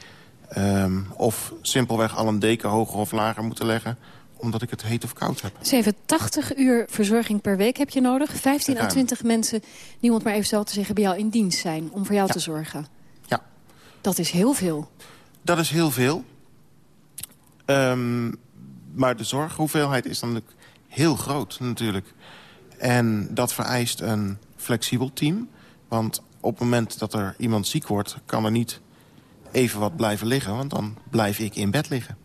Um, of simpelweg al een deken hoger of lager moeten leggen. Omdat ik het heet of koud heb. 87 uur verzorging per week heb je nodig. 15 à Ruim. 20 mensen, niemand maar even zelf te zeggen... bij jou in dienst zijn om voor jou te zorgen. Ja. Dat is heel veel. Dat is heel veel. Ehm, maar de zorghoeveelheid is dan ook heel groot natuurlijk. En dat vereist een flexibel team. Want op het moment dat er iemand ziek wordt... kan er niet even wat blijven liggen, want dan blijf ik in bed liggen.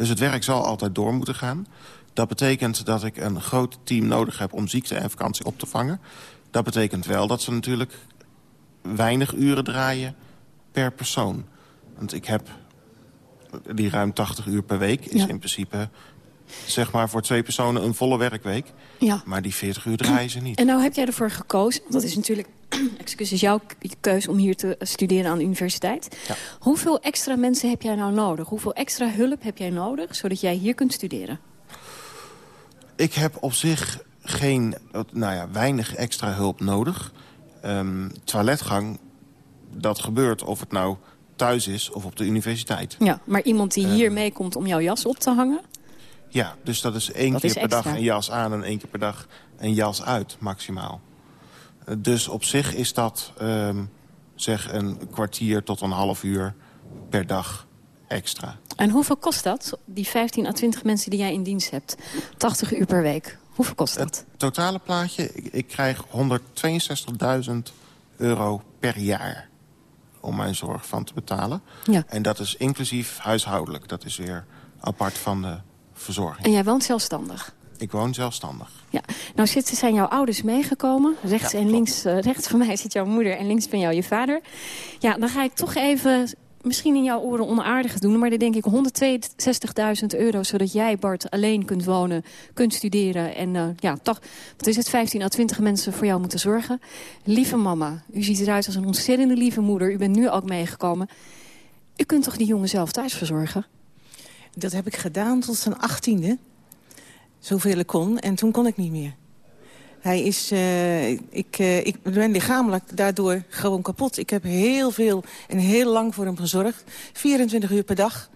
Dus het werk zal altijd door moeten gaan. Dat betekent dat ik een groot team nodig heb om ziekte en vakantie op te vangen. Dat betekent wel dat ze natuurlijk weinig uren draaien per persoon. Want ik heb die ruim 80 uur per week is Ja. in principe zeg maar voor twee personen een volle werkweek. Ja. Maar die 40 uur draaien ze niet. En nou heb jij ervoor gekozen, want dat is natuurlijk excuses, jouw k- keuze om hier te studeren aan de universiteit. Ja. Hoeveel extra mensen heb jij nou nodig? Hoeveel extra hulp heb jij nodig, zodat jij hier kunt studeren? Ik heb op zich geen, nou ja, weinig extra hulp nodig. Ehm, toiletgang, dat gebeurt of het nou thuis is of op de universiteit. Ja, maar iemand die Ehm. hier meekomt om jouw jas op te hangen? Ja, dus dat is één Dat keer is per dag een jas aan en één keer per dag een jas uit, maximaal. Dus op zich is dat ehm, zeg een kwartier tot een half uur per dag extra. En hoeveel kost dat, die 15 à 20 mensen die jij in dienst hebt? 80 uur per week. Hoeveel kost dat? Totale plaatje, ik, ik krijg 162.000 euro per jaar om mijn zorg van te betalen. Ja. En dat is inclusief huishoudelijk. Dat is weer apart van de verzorging. En jij woont zelfstandig? Ik woon zelfstandig. Ja, nou zitten, zijn jouw ouders meegekomen. Rechts en links, eh, rechts van mij zit jouw moeder en links van jou je vader. Ja, dan ga ik toch even, misschien in jouw oren onaardig doen... maar dan denk ik 162.000 euro, zodat jij, Bart, alleen kunt wonen, kunt studeren... en eh, ja, toch, wat is het, 15 à 20 mensen voor jou moeten zorgen. Lieve mama, u ziet eruit als een ontzettende lieve moeder. U bent nu ook meegekomen. U kunt toch die jongen zelf thuis verzorgen? Dat heb ik gedaan tot zijn achttiende. Zoveel ik kon. En toen kon ik niet meer. Hij is... eh, ik, eh, ik ben lichamelijk daardoor gewoon kapot. Ik heb heel veel en heel lang voor hem gezorgd. 24 uur per dag.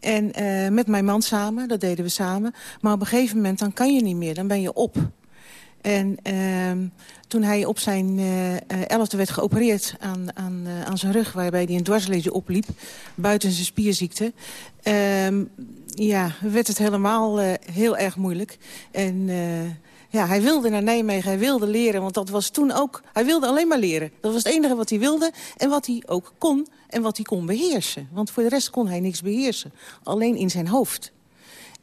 En eh, met mijn man samen, dat deden we samen. Maar op een gegeven moment, dan kan je niet meer. Dan ben je op. En ehm, toen hij op zijn elfde werd geopereerd aan, aan, aan zijn rug... waarbij hij een dwarslezen opliep, buiten zijn spierziekte... ehm, ja, werd het helemaal eh, heel erg moeilijk. En eh, ja, hij wilde naar Nijmegen, hij wilde leren, want dat was toen ook... Hij wilde alleen maar leren. Dat was het enige wat hij wilde en wat hij ook kon en wat hij kon beheersen. Want voor de rest kon hij niks beheersen. Alleen in zijn hoofd.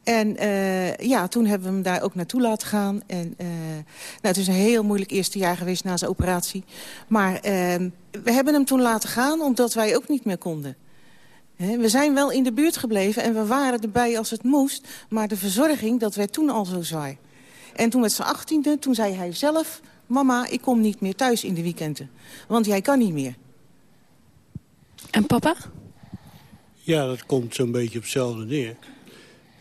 En eh, ja, toen hebben we hem daar ook naartoe laten gaan. En, nou, het is een heel moeilijk eerste jaar geweest na zijn operatie. Maar eh, we hebben hem toen laten gaan omdat wij ook niet meer konden. We zijn wel in de buurt gebleven en we waren erbij als het moest. Maar de verzorging, dat werd toen al zo zwaar. En toen met zijn achttiende, toen zei hij zelf... Mama, ik kom niet meer thuis in de weekenden. Want jij kan niet meer. En papa? Ja, dat komt zo'n beetje op hetzelfde neer.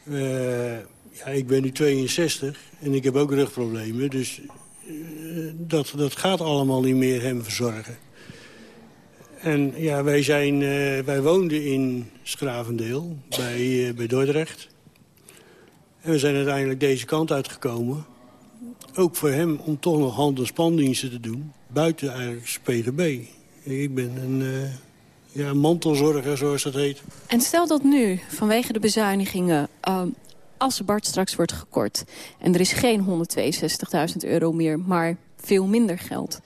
Eh, ja, ik ben nu 62 en ik heb ook rugproblemen. Dus eh, dat, dat gaat allemaal niet meer hem verzorgen. En ja, wij, zijn, eh, wij woonden in Schravendeel, bij, eh, bij Dordrecht. En we zijn uiteindelijk deze kant uitgekomen. Ook voor hem om toch nog hand- en spandiensten te doen. Buiten eigenlijk PGB. Ik ben een eh, ja, mantelzorger, zoals dat heet. En stel dat nu, vanwege de bezuinigingen... ehm, als Bart straks wordt gekort... en er is geen 162.000 euro meer, maar veel minder geld...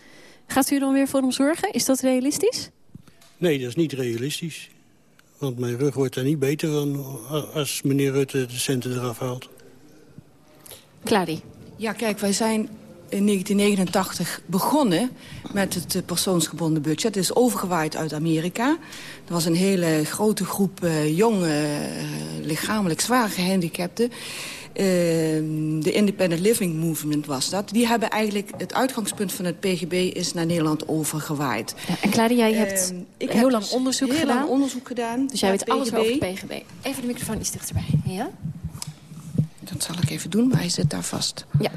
gaat u dan weer voor hem zorgen? Is dat realistisch? Nee, dat is niet realistisch. Want mijn rug wordt er niet beter van als meneer Rutte de centen eraf haalt. Clary. Ja, kijk, wij zijn in 1989 begonnen met het eh, persoonsgebonden budget. Het is overgewaaid uit Amerika. Er was een hele grote groep eh, jonge, eh, lichamelijk zwaar gehandicapten. Eh, de Independent Living Movement was dat. Die hebben eigenlijk het uitgangspunt van het PGB is naar Nederland overgewaaid. En Clary, jij hebt Eh, ik heel heb lang dus onderzoek heel gedaan. lang onderzoek gedaan. Dus jij weet alles over het PGB. Even de microfoon iets dichterbij. Ja? Dat zal ik even doen, maar hij zit daar vast. Ja.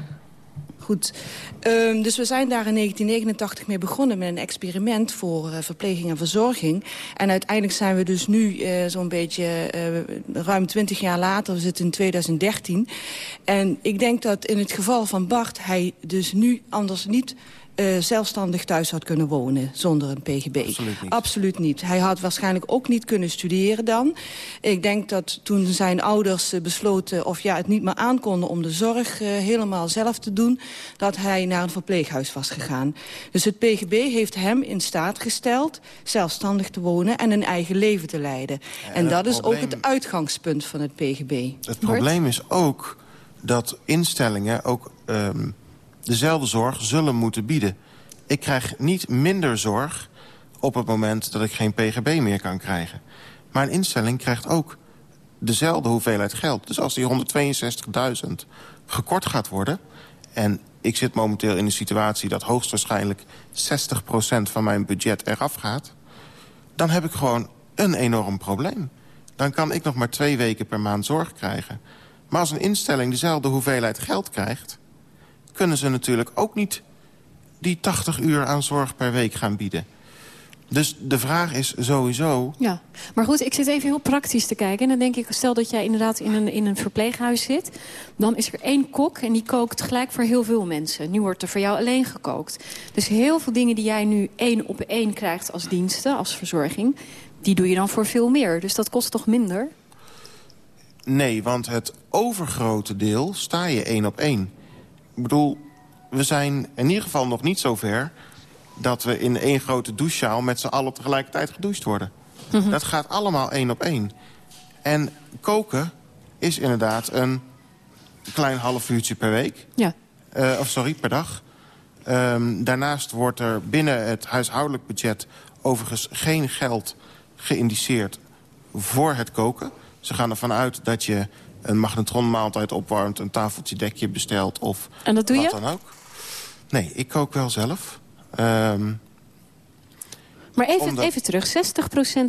Goed. Um, dus we zijn daar in 1989 mee begonnen met een experiment voor uh, verpleging en verzorging. En uiteindelijk zijn we dus nu uh, zo'n beetje uh, ruim 20 jaar later, we zitten in 2013. En ik denk dat in het geval van Bart hij dus nu anders niet uh, zelfstandig thuis had kunnen wonen zonder een PGB. Absoluut niet. Absoluut niet. Hij had waarschijnlijk ook niet kunnen studeren dan. Ik denk dat toen zijn ouders uh, besloten of ja, het niet meer aankonden om de zorg uh, helemaal zelf te doen, dat hij naar een verpleeghuis was gegaan. Dus het PGB heeft hem in staat gesteld zelfstandig te wonen en een eigen leven te leiden. Ja, en dat is ook het uitgangspunt van het PGB. Het probleem is ook dat instellingen ook um, dezelfde zorg zullen moeten bieden. Ik krijg niet minder zorg op het moment dat ik geen PGB meer kan krijgen. Maar een instelling krijgt ook dezelfde hoeveelheid geld. Dus als die 162.000 gekort gaat worden... en ik zit momenteel in een situatie dat hoogstwaarschijnlijk 60% van mijn budget eraf gaat... dan heb ik gewoon een enorm probleem. Dan kan ik nog maar twee weken per maand zorg krijgen. Maar als een instelling dezelfde hoeveelheid geld krijgt kunnen ze natuurlijk ook niet die 80 uur aan zorg per week gaan bieden. Dus de vraag is sowieso... Ja, maar goed, ik zit even heel praktisch te kijken. En dan denk ik, stel dat jij inderdaad in een, in een verpleeghuis zit... dan is er één kok en die kookt gelijk voor heel veel mensen. Nu wordt er voor jou alleen gekookt. Dus heel veel dingen die jij nu één op één krijgt als diensten, als verzorging... die doe je dan voor veel meer. Dus dat kost toch minder? Nee, want het overgrote deel sta je één op één. Ik bedoel, we zijn in ieder geval nog niet zo ver... dat we in één grote douchezaal met z'n allen tegelijkertijd gedoucht worden. Mm -hmm. Dat gaat allemaal één op één. En koken is inderdaad een klein half uurtje per week. Ja. Uh, of sorry, per dag. Um, daarnaast wordt er binnen het huishoudelijk budget... overigens geen geld geïndiceerd voor het koken. Ze gaan ervan uit dat je een magnetronmaaltijd opwarmt... een tafeltje dekje bestelt of en dat doe wat je? dan ook. Nee, ik kook wel zelf. Um, maar even, omdat... even terug,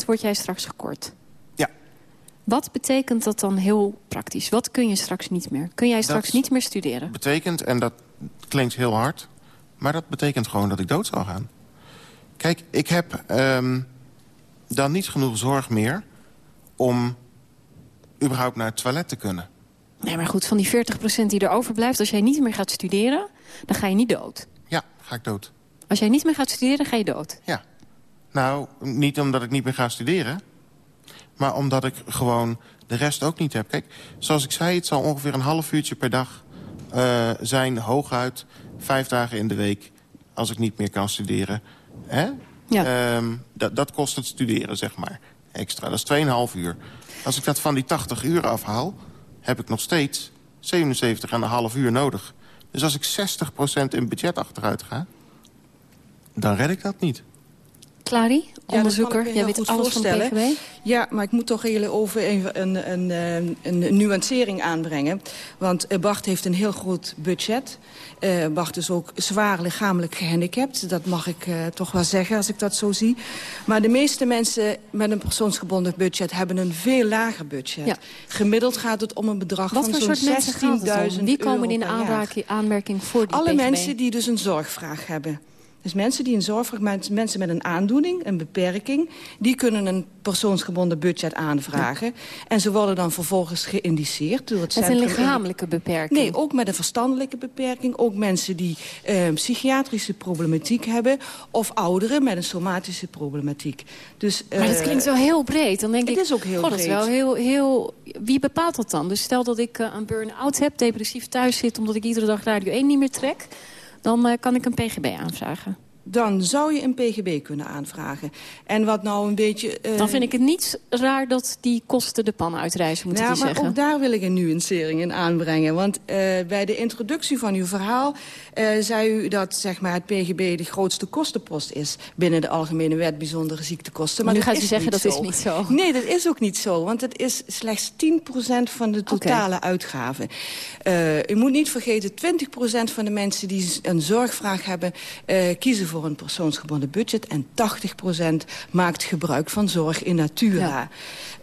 60% word jij straks gekort. Ja. Wat betekent dat dan heel praktisch? Wat kun je straks niet meer? Kun jij straks dat niet meer studeren? betekent, en dat klinkt heel hard... maar dat betekent gewoon dat ik dood zal gaan. Kijk, ik heb um, dan niet genoeg zorg meer... om überhaupt naar het toilet te kunnen. Nee, maar goed, van die 40% die er overblijft... als jij niet meer gaat studeren, dan ga je niet dood. Ja, ga ik dood. Als jij niet meer gaat studeren, ga je dood? Ja. Nou, niet omdat ik niet meer ga studeren... maar omdat ik gewoon de rest ook niet heb. Kijk, zoals ik zei, het zal ongeveer een half uurtje per dag uh, zijn... hooguit vijf dagen in de week, als ik niet meer kan studeren. Hè? Ja. Um, dat, dat kost het studeren, zeg maar, extra. Dat is 2,5 uur. Als ik dat van die 80 uur afhaal, heb ik nog steeds 77,5 uur nodig. Dus als ik 60% in budget achteruit ga, dan red ik dat niet. Clary, onderzoeker, ja, jij weet alles voorstellen. van PGB. Ja, maar ik moet toch heel over even een, een, een, een nuancering aanbrengen. Want Bart heeft een heel groot budget. Uh, Bart is ook zwaar lichamelijk gehandicapt. Dat mag ik uh, toch wel zeggen als ik dat zo zie. Maar de meeste mensen met een persoonsgebonden budget... hebben een veel lager budget. Ja. Gemiddeld gaat het om een bedrag Wat van zo'n 16.000 Wie komen in aanraking, aanmerking voor die Alle PGB? mensen die dus een zorgvraag hebben. Dus mensen die een zorgvraag, mensen met een aandoening, een beperking... die kunnen een persoonsgebonden budget aanvragen. Ja. En ze worden dan vervolgens geïndiceerd door het Met een lichamelijke beperking? Nee, ook met een verstandelijke beperking. Ook mensen die uh, psychiatrische problematiek hebben... of ouderen met een somatische problematiek. Dus, uh, maar dat klinkt wel heel breed. Dan denk het ik, is ook heel God, breed. Is wel heel, heel... Wie bepaalt dat dan? Dus stel dat ik uh, een burn-out heb, depressief thuis zit... omdat ik iedere dag Radio 1 niet meer trek dan uh, kan ik een PGB aanvragen. Dan zou je een PGB kunnen aanvragen. En wat nou een beetje... Uh... Dan vind ik het niet raar dat die kosten de pan uitreizen, moet ja, ik maar zeggen. ook daar wil ik een nuancering in aanbrengen. Want uh, bij de introductie van uw verhaal uh, zei u dat zeg maar, het PGB de grootste kostenpost is... binnen de Algemene Wet Bijzondere Ziektekosten. Maar, maar nu gaat u zeggen dat zo. is niet zo. Nee, dat is ook niet zo. Want het is slechts 10% van de totale okay. uitgaven. u moet niet vergeten, 20% van de mensen die een zorgvraag hebben... kiezen voor een persoonsgebonden budget. En 80% maakt gebruik van zorg in natura.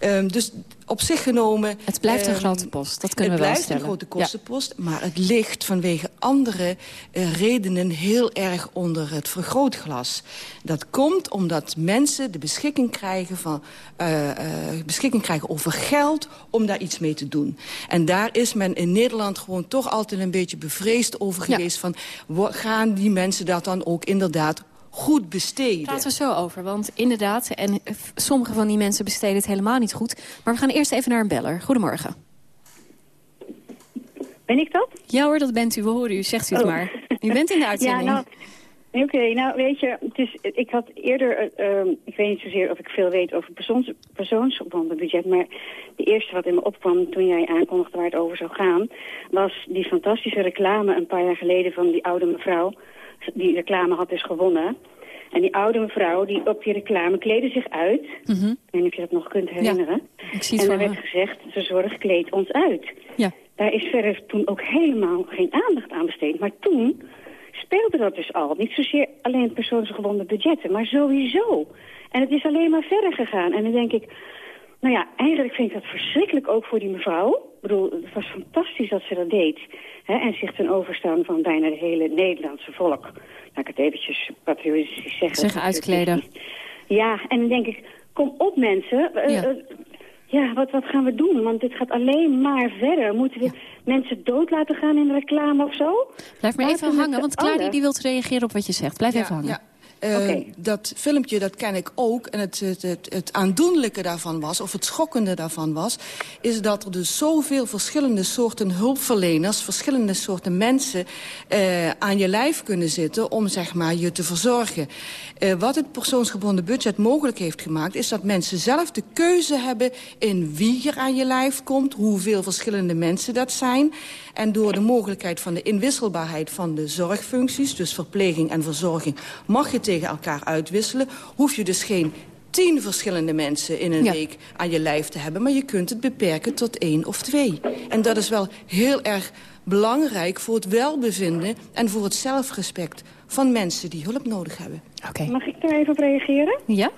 Ja. Um, dus op zich genomen... Het blijft een ehm, grote post, dat kunnen we wel Het stellen. blijft een grote kostenpost, maar het ligt vanwege andere eh, redenen heel erg onder het vergrootglas. Dat komt omdat mensen de beschikking krijgen, van, eh, eh, beschikking krijgen over geld om daar iets mee te doen. En daar is men in Nederland gewoon toch altijd een beetje bevreesd over geweest... van gaan die mensen dat dan ook inderdaad goed besteden? praten we zo over, want inderdaad... en sommige van die mensen besteden het helemaal niet goed. Maar we gaan eerst even naar een beller. Goedemorgen. Ben ik dat? Ja hoor, dat bent u. We horen u. Zegt u het Oh. maar. U bent in de uitzending. Ja, nou, Oké, nou weet je, het is, ik had eerder, eh, ehm, ik weet niet zozeer of ik veel weet over persoons, persoonsgebondenbudget, maar de eerste wat in me opkwam toen jij aankondigde waar het over zou gaan, was die fantastische reclame een paar jaar geleden van die oude mevrouw, die reclame had dus gewonnen. En die oude mevrouw, die op die reclame kleedde zich uit. Mhm. Ik weet niet of je dat nog kunt herinneren. ik zie het en er werd gezegd, de zorg kleedt ons uit. Ja. Daar is verder toen ook helemaal geen aandacht aan besteed. Maar toen speelde dat dus al. Niet zozeer alleen persoonsgebonden budgetten, maar sowieso. En het is alleen maar verder gegaan. En dan denk ik, nou ja, eigenlijk vind ik dat verschrikkelijk ook voor die mevrouw. Ik bedoel, het was fantastisch dat ze dat deed. Hè, en zich ten overstaan van bijna het hele Nederlandse volk. Laat ik het eventjes patriotisch zeggen. Zeggen uitkleden. Ja, en dan denk ik, kom op mensen. Eh, Ja. eh, ja, wat, wat gaan we doen? Want dit gaat alleen maar verder. Moeten we mensen dood laten gaan in de reclame of zo? Blijf maar Laten even hangen, want Claudia allen- die wil reageren op wat je zegt. Blijf even hangen. Ja. Eh, Dat filmpje, dat ken ik ook. En het, het, het, het aandoenlijke daarvan was, of het schokkende daarvan was... is dat er dus zoveel verschillende soorten hulpverleners... verschillende soorten mensen eh, aan je lijf kunnen zitten... om zeg maar, je te verzorgen. Eh, wat het persoonsgebonden budget mogelijk heeft gemaakt... is dat mensen zelf de keuze hebben in wie er aan je lijf komt... hoeveel verschillende mensen dat zijn... En door de mogelijkheid van de inwisselbaarheid van de zorgfuncties... dus verpleging en verzorging, mag je tegen elkaar uitwisselen. Hoef je dus geen tien verschillende mensen in een Ja. week aan je lijf te hebben... maar je kunt het beperken tot één of twee. En dat is wel heel erg belangrijk voor het welbevinden... en voor het zelfrespect van mensen die hulp nodig hebben. Mag ik daar even op reageren? Ja?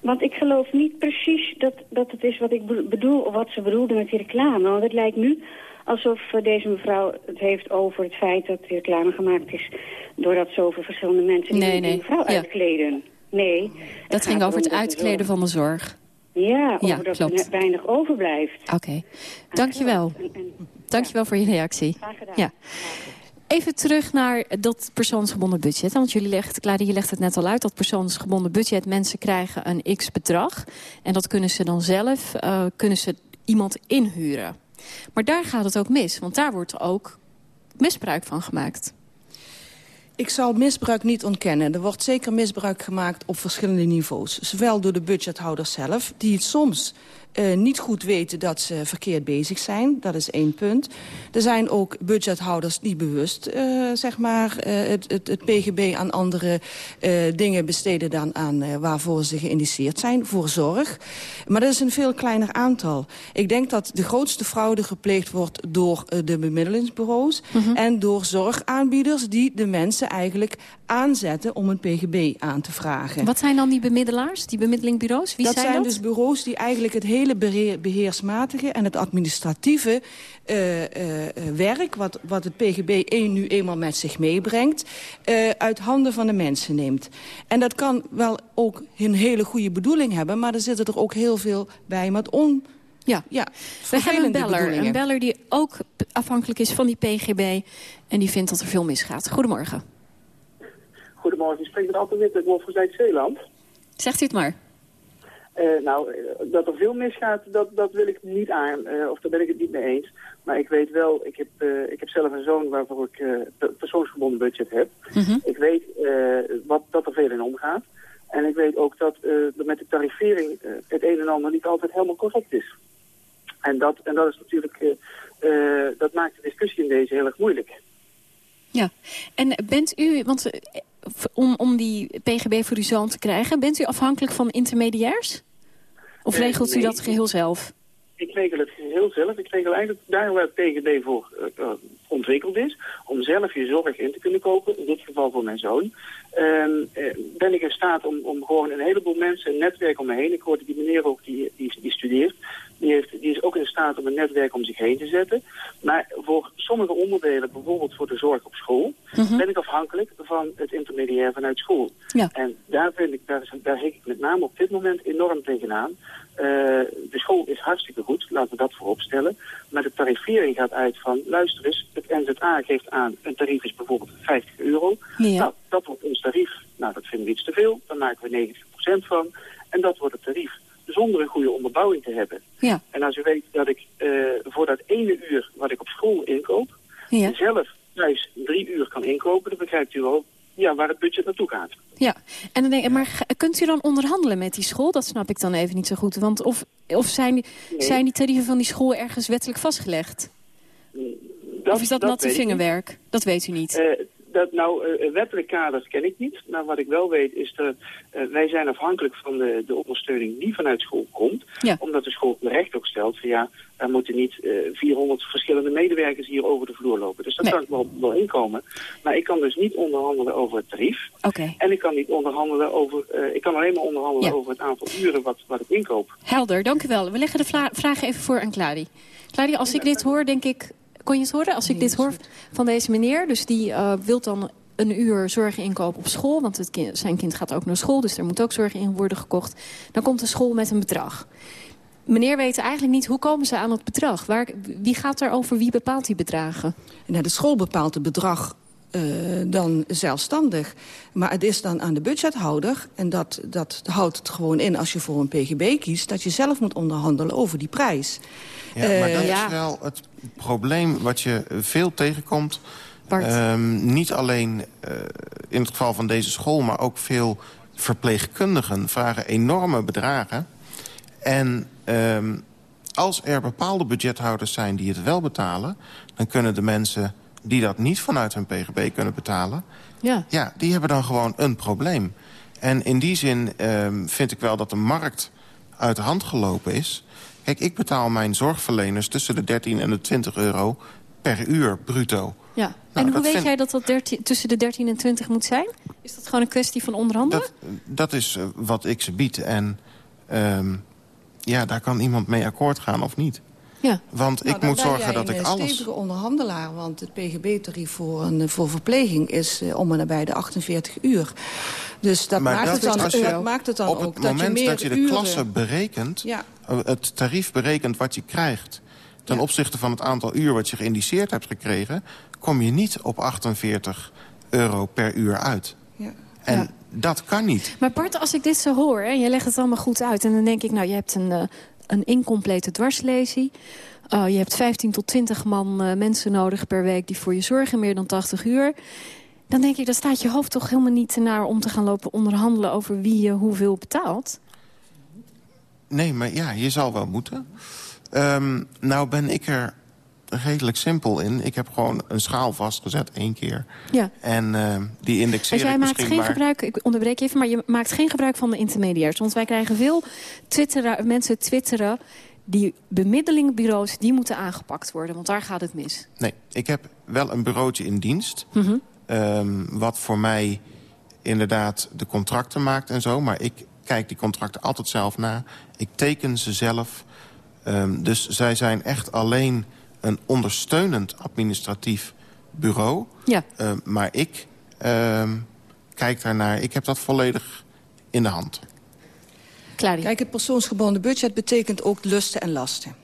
Want ik geloof niet precies dat, dat het is wat ik be- bedoel... of wat ze bedoelde met die reclame. Want het lijkt nu alsof eh, deze mevrouw het heeft over het feit... dat die reclame gemaakt is doordat zoveel verschillende mensen... die Nee, nee. mevrouw Ja. uitkleden. Nee. Dat ging over het uitkleden van de zorg. Ja, over Ja, dat klopt. er weinig overblijft. Oké, dankjewel. Dankjewel voor je reactie. Ja. Even terug naar dat persoonsgebonden budget. Want jullie legt, Claudia, je legt het net al uit. Dat persoonsgebonden budget, mensen krijgen een x-bedrag. En dat kunnen ze dan zelf, eh, kunnen ze iemand inhuren. Maar daar gaat het ook mis. Want daar wordt ook misbruik van gemaakt. Ik zal misbruik niet ontkennen. Er wordt zeker misbruik gemaakt op verschillende niveaus. Zowel door de budgethouders zelf, die het soms eh, niet goed weten dat ze verkeerd bezig zijn. Dat is één punt. Er zijn ook budgethouders die bewust eh, zeg maar, eh, het, het, het PGB aan andere dingen besteden dan aan waarvoor ze geïndiceerd zijn, voor zorg. Maar dat is een veel kleiner aantal. Ik denk dat de grootste fraude gepleegd wordt door de bemiddelingsbureaus en door zorgaanbieders die de mensen eigenlijk aanzetten om een PGB aan te vragen. Wat zijn dan die bemiddelaars, die bemiddelingbureaus? Wie dat zijn, zijn dat? dus bureaus die eigenlijk het hele beheer- beheersmatige en het administratieve eh, eh, werk... wat, wat het PGB nu eenmaal met zich meebrengt... eh, uit handen van de mensen neemt. En dat kan wel ook een hele goede bedoeling hebben... maar er zitten er ook heel veel bij met on... Ja, ja We hebben een beller, bedoelingen. een beller die ook afhankelijk is van die PGB... en die vindt dat er veel misgaat. Goedemorgen. Goedemorgen, ik spreek met Anton Witte uit Wolfgang Zeeland. Zegt u het maar. Eh, nou, eh, dat er veel misgaat, dat, dat wil ik niet aan, eh, of daar ben ik het niet mee eens. Maar ik weet wel, ik heb, ik heb zelf een zoon waarvoor ik pe- persoonsgebonden budget heb. Ik weet wat, dat er veel in omgaat. En ik weet ook dat met de tarivering eh, het een en ander niet altijd helemaal correct is. En dat, en dat is natuurlijk, dat maakt de discussie in deze heel erg moeilijk. Ja, en bent u, want om, om die PGB voor uw zoon te krijgen... bent u afhankelijk van intermediairs? Of regelt u dat geheel zelf? Ik regel het geheel zelf. Ik regel eigenlijk daar waar het PGB voor eh, eh, ontwikkeld is. Om zelf je zorg in te kunnen kopen. In dit geval voor mijn zoon. Ehm, eh, ben ik in staat om, om gewoon een heleboel mensen, een netwerk om me heen. Ik hoorde die meneer ook die, die, die studeert. Die, heeft, die is ook in staat om een netwerk om zich heen te zetten. Maar voor sommige onderdelen, bijvoorbeeld voor de zorg op school... Mhm. ben ik afhankelijk van het intermediair vanuit school. Ja. En daar, vind ik, daar, daar hik ik met name op dit moment enorm tegenaan. Eh de school is hartstikke goed, laten we dat voorop stellen. Maar de tarifering gaat uit van, luister eens, het NZA geeft aan... een tarief is bijvoorbeeld 50 euro. Ja. Nou, dat wordt ons tarief. Nou, dat vinden we iets te veel. Daar maken we 90% van. En dat wordt het tarief. Zonder een goede onderbouwing te hebben. Ja. En als u weet dat ik eh, voor dat ene uur wat ik op school inkoop... Ja. zelf thuis drie uur kan inkopen... dan begrijpt u wel ja, waar het budget naartoe gaat. Ja, en dan denk ik, maar kunt u dan onderhandelen met die school? Dat snap ik dan even niet zo goed. Want of, of zijn, die, zijn die tarieven van die school ergens wettelijk vastgelegd? of is dat, natte ik niet. vingerwerk? Dat weet u niet. Eh, dat nou, eh, wettelijk kaders ken ik niet. Maar wat ik wel weet is dat eh, wij zijn afhankelijk van de, de ondersteuning die vanuit school komt. Ja. Omdat de school terecht ook stelt van ja, er moeten niet eh 400 verschillende medewerkers hier over de vloer lopen. Dus dat Nee. kan ik wel, wel inkomen. Maar ik kan dus niet onderhandelen over het tarief. En ik kan niet onderhandelen over, eh, ik kan alleen maar onderhandelen Ja. over het aantal uren wat, wat ik inkoop. helder, dank u wel. We leggen de vragen even voor aan Clary. Clary, als ik dit hoor, denk ik... Kon je het horen? Als ik dit hoor van deze meneer, dus die eh wil dan een uur zorg inkopen op school... want het kind, zijn kind gaat ook naar school, dus er moet ook zorg in worden gekocht. Dan komt de school met een bedrag. Meneer weet eigenlijk niet, hoe komen ze aan het bedrag? Waar, wie gaat daarover, wie bepaalt die bedragen? Nou, de school bepaalt het bedrag dan zelfstandig. Maar het is dan aan de budgethouder, en dat, dat houdt het gewoon in als je voor een PGB kiest... dat je zelf moet onderhandelen over die prijs. Ja, maar dat Eh, is wel het probleem wat je veel tegenkomt. Ehm, niet alleen eh, in het geval van deze school, maar ook veel verpleegkundigen vragen enorme bedragen. En ehm, als er bepaalde budgethouders zijn die het wel betalen... dan kunnen de mensen die dat niet vanuit hun pgb kunnen betalen... Ja. ja, die hebben dan gewoon een probleem. En in die zin ehm, vind ik wel dat de markt uit de hand gelopen is. Kijk, ik betaal mijn zorgverleners tussen de 13 en de 20 euro per uur bruto. Ja. Nou, en hoe dat weet vind- jij dat dat 13 tussen de 13 en 20 moet zijn? Is dat gewoon een kwestie van onderhandelen? Dat, dat is eh, wat ik ze bied. En ehm, ja, daar kan iemand mee akkoord gaan of niet. Ja. Want Nou, ik dan moet zorgen dat een ik eh, alles... stevige onderhandelaar, want het PGB-tarief voor, een, voor verpleging is eh, om en nabij de 48 uur. Dus dat, Maar maakt, dat het dan, je dat maakt het dan op ook het dat moment je meer dat je de uren... klasse berekent... Ja. eh, het tarief berekent wat je krijgt... ten opzichte van het aantal uur wat je geïndiceerd hebt gekregen... kom je niet op 48 euro per uur uit. Ja. En Ja. dat kan niet. Maar Bart, als ik dit zo hoor, en je legt het allemaal goed uit... en dan denk ik, nou, je hebt een, eh, een incomplete dwarslesie... Uh, je hebt 15 tot 20 man uh, mensen nodig per week die voor je zorgen, meer dan 80 uur. Dan denk ik, dan staat je hoofd toch helemaal niet naar om te gaan lopen onderhandelen over wie je hoeveel betaalt. Nee, maar ja, je zal wel moeten. Um, nou ben ik er redelijk simpel in. Ik heb gewoon een schaal vastgezet één keer. Ja. En uh, die indexeer jij ik maakt geen maar... gebruik, ik onderbreek even, maar je maakt geen gebruik van de intermediairs. Want wij krijgen veel twitteren, mensen twitteren die bemiddelingbureaus die moeten aangepakt worden. Want daar gaat het mis. Nee, ik heb wel een bureautje in dienst. Mm -hmm. um, wat voor mij inderdaad de contracten maakt en zo. Maar ik kijk die contracten altijd zelf na. Ik teken ze zelf. Um, dus zij zijn echt alleen een ondersteunend administratief bureau. Ja. Uh, maar ik uh, kijk daarnaar. Ik heb dat volledig in de hand. Claudia. Kijk, het persoonsgebonden budget betekent ook lusten en lasten.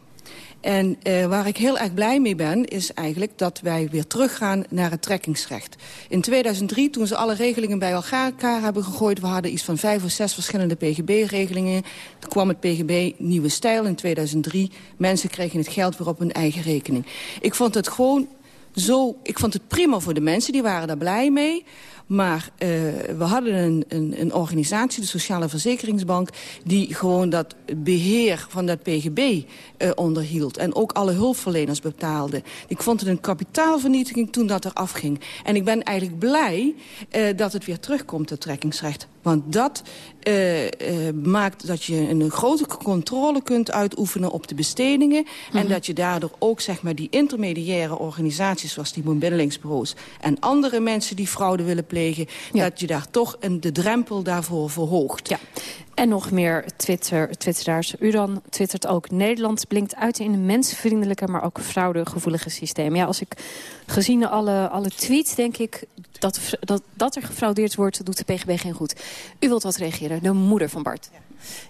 En uh, waar ik heel erg blij mee ben, is eigenlijk dat wij weer teruggaan naar het trekkingsrecht. In 2003, toen ze alle regelingen bij elkaar hebben gegooid... we hadden iets van vijf of zes verschillende PGB-regelingen. Toen kwam het PGB Nieuwe Stijl in 2003. Mensen kregen het geld weer op hun eigen rekening. Ik vond het gewoon zo... Ik vond het prima voor de mensen, die waren daar blij mee... Maar uh, we hadden een, een, een, organisatie, de Sociale Verzekeringsbank... die gewoon dat beheer van dat PGB uh, onderhield. En ook alle hulpverleners betaalde. Ik vond het een kapitaalvernietiging toen dat er afging. En ik ben eigenlijk blij uh, dat het weer terugkomt, het trekkingsrecht. Want dat maakt dat je een grote controle kunt uitoefenen op de bestedingen. Mm -hmm. En dat je daardoor ook zeg maar, die intermediaire organisaties... zoals die bemiddelingsbureaus en andere mensen die fraude willen plegen dat je daar toch een, de drempel daarvoor verhoogt. Ja. En nog meer Twitter, twitteraars. U dan twittert ook. Nederland blinkt uit in een mensvriendelijke, maar ook fraudegevoelige systeem. Ja, als ik gezien alle, alle tweets denk ik dat, dat, dat er gefraudeerd wordt, doet de PGB geen goed. U wilt wat reageren, de moeder van Bart.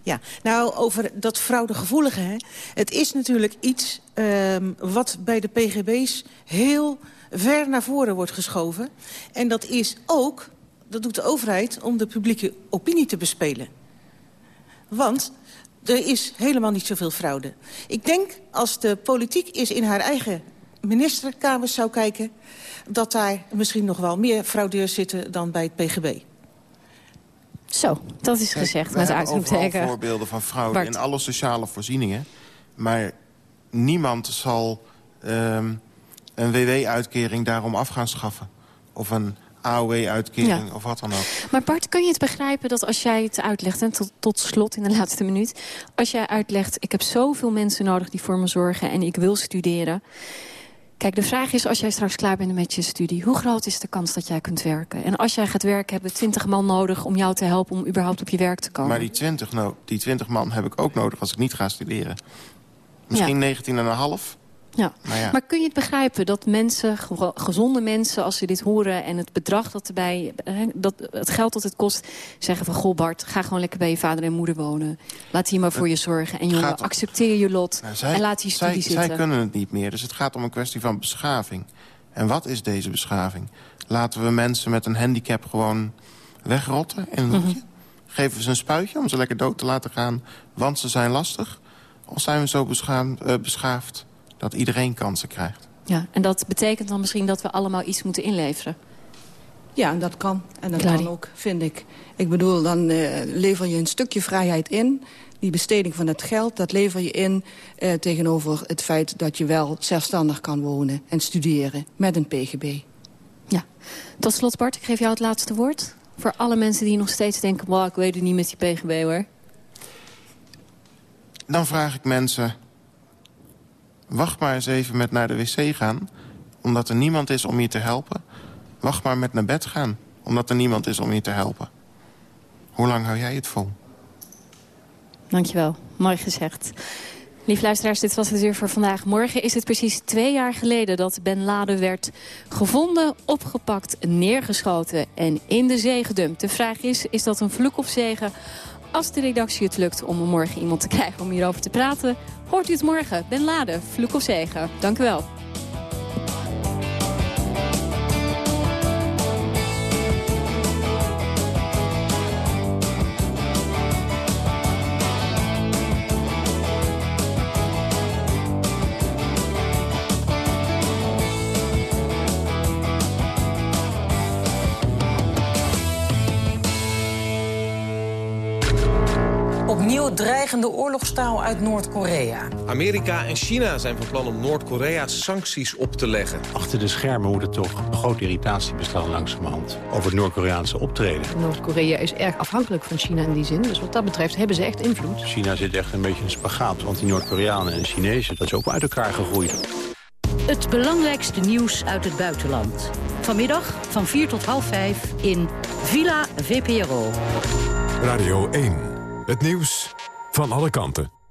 Ja, nou over dat fraudegevoelige. Hè. Het is natuurlijk iets um, wat bij de PGB's heel ver naar voren wordt geschoven. En dat is ook, dat doet de overheid, om de publieke opinie te bespelen. Want er is helemaal niet zoveel fraude. Ik denk, als de politiek is in haar eigen ministerkamers zou kijken... dat daar misschien nog wel meer fraudeurs zitten dan bij het PGB. Zo, dat is gezegd met uitroepteken. Er voorbeelden van fraude in alle sociale voorzieningen. Maar niemand zal um, een WW-uitkering daarom af gaan schaffen. Of een AOW-uitkering of wat dan ook. Maar Bart, kun je het begrijpen dat als jij het uitlegt... en tot, tot slot in de laatste minuut... als jij uitlegt, ik heb zoveel mensen nodig die voor me zorgen... en ik wil studeren... Kijk, de vraag is, als jij straks klaar bent met je studie... hoe groot is de kans dat jij kunt werken? En als jij gaat werken, hebben 20 man nodig om jou te helpen... om überhaupt op je werk te komen. Maar die 20, nou, die 20 man heb ik ook nodig als ik niet ga studeren. Misschien ja. 19,5. Ja. Maar, kun je het begrijpen dat mensen, gezonde mensen, als ze dit horen... en het bedrag dat erbij, dat, het geld dat het kost... zeggen van, goh Bart, ga gewoon lekker bij je vader en moeder wonen. Laat hier maar voor je zorgen. En jongen, accepteer je lot nou, en laat die studie zij, zitten. Zij kunnen het niet meer, dus het gaat om een kwestie van beschaving. En wat is deze beschaving? Laten we mensen met een handicap gewoon wegrotten in een mhm. hoekje? Geven ze een spuitje om ze lekker dood te laten gaan, want ze zijn lastig? Of zijn we zo eh, beschaafd dat iedereen kansen krijgt. Ja, en dat betekent dan misschien dat we allemaal iets moeten inleveren? Ja, dat kan. En dat kan ook, vind ik. Ik bedoel, dan uh, lever je een stukje vrijheid in. Die besteding van het geld, dat lever je in... Uh, tegenover het feit dat je wel zelfstandig kan wonen en studeren met een PGB. Ja. Tot slot, Bart, ik geef jou het laatste woord. Voor alle mensen die nog steeds denken... Wow, ik weet het niet met die PGB, hoor. Dan vraag ik mensen Wacht maar eens even met naar de wc gaan, omdat er niemand is om je te helpen. Wacht maar met naar bed gaan, omdat er niemand is om je te helpen. Hoe lang hou jij het vol? Dankjewel, mooi gezegd. Lief luisteraars, dit was het weer voor vandaag. Morgen is het precies twee jaar geleden dat Ben Laden werd gevonden, opgepakt, neergeschoten en in de zee gedumpt. De vraag is, is dat een vloek of zegen? Als de redactie het lukt om morgen iemand te krijgen om hierover te praten... hoort u het morgen. Ben Laden, vloek of zegen. Dank u wel. Dreigende oorlogstaal uit Noord-Korea. Amerika en China zijn van plan om Noord-Korea sancties op te leggen. Achter de schermen moet er toch grote irritatie bestaan langzamerhand... over het Noord-Koreaanse optreden. Noord-Korea is erg afhankelijk van China in die zin. Dus wat dat betreft hebben ze echt invloed. China zit echt een beetje in een spagaat. Want die Noord-Koreanen en de Chinezen, dat is ook uit elkaar gegroeid. Het belangrijkste nieuws uit het buitenland. Vanmiddag van 4 tot half 5 in Villa VPRO. Radio 1. Het nieuws van alle kanten.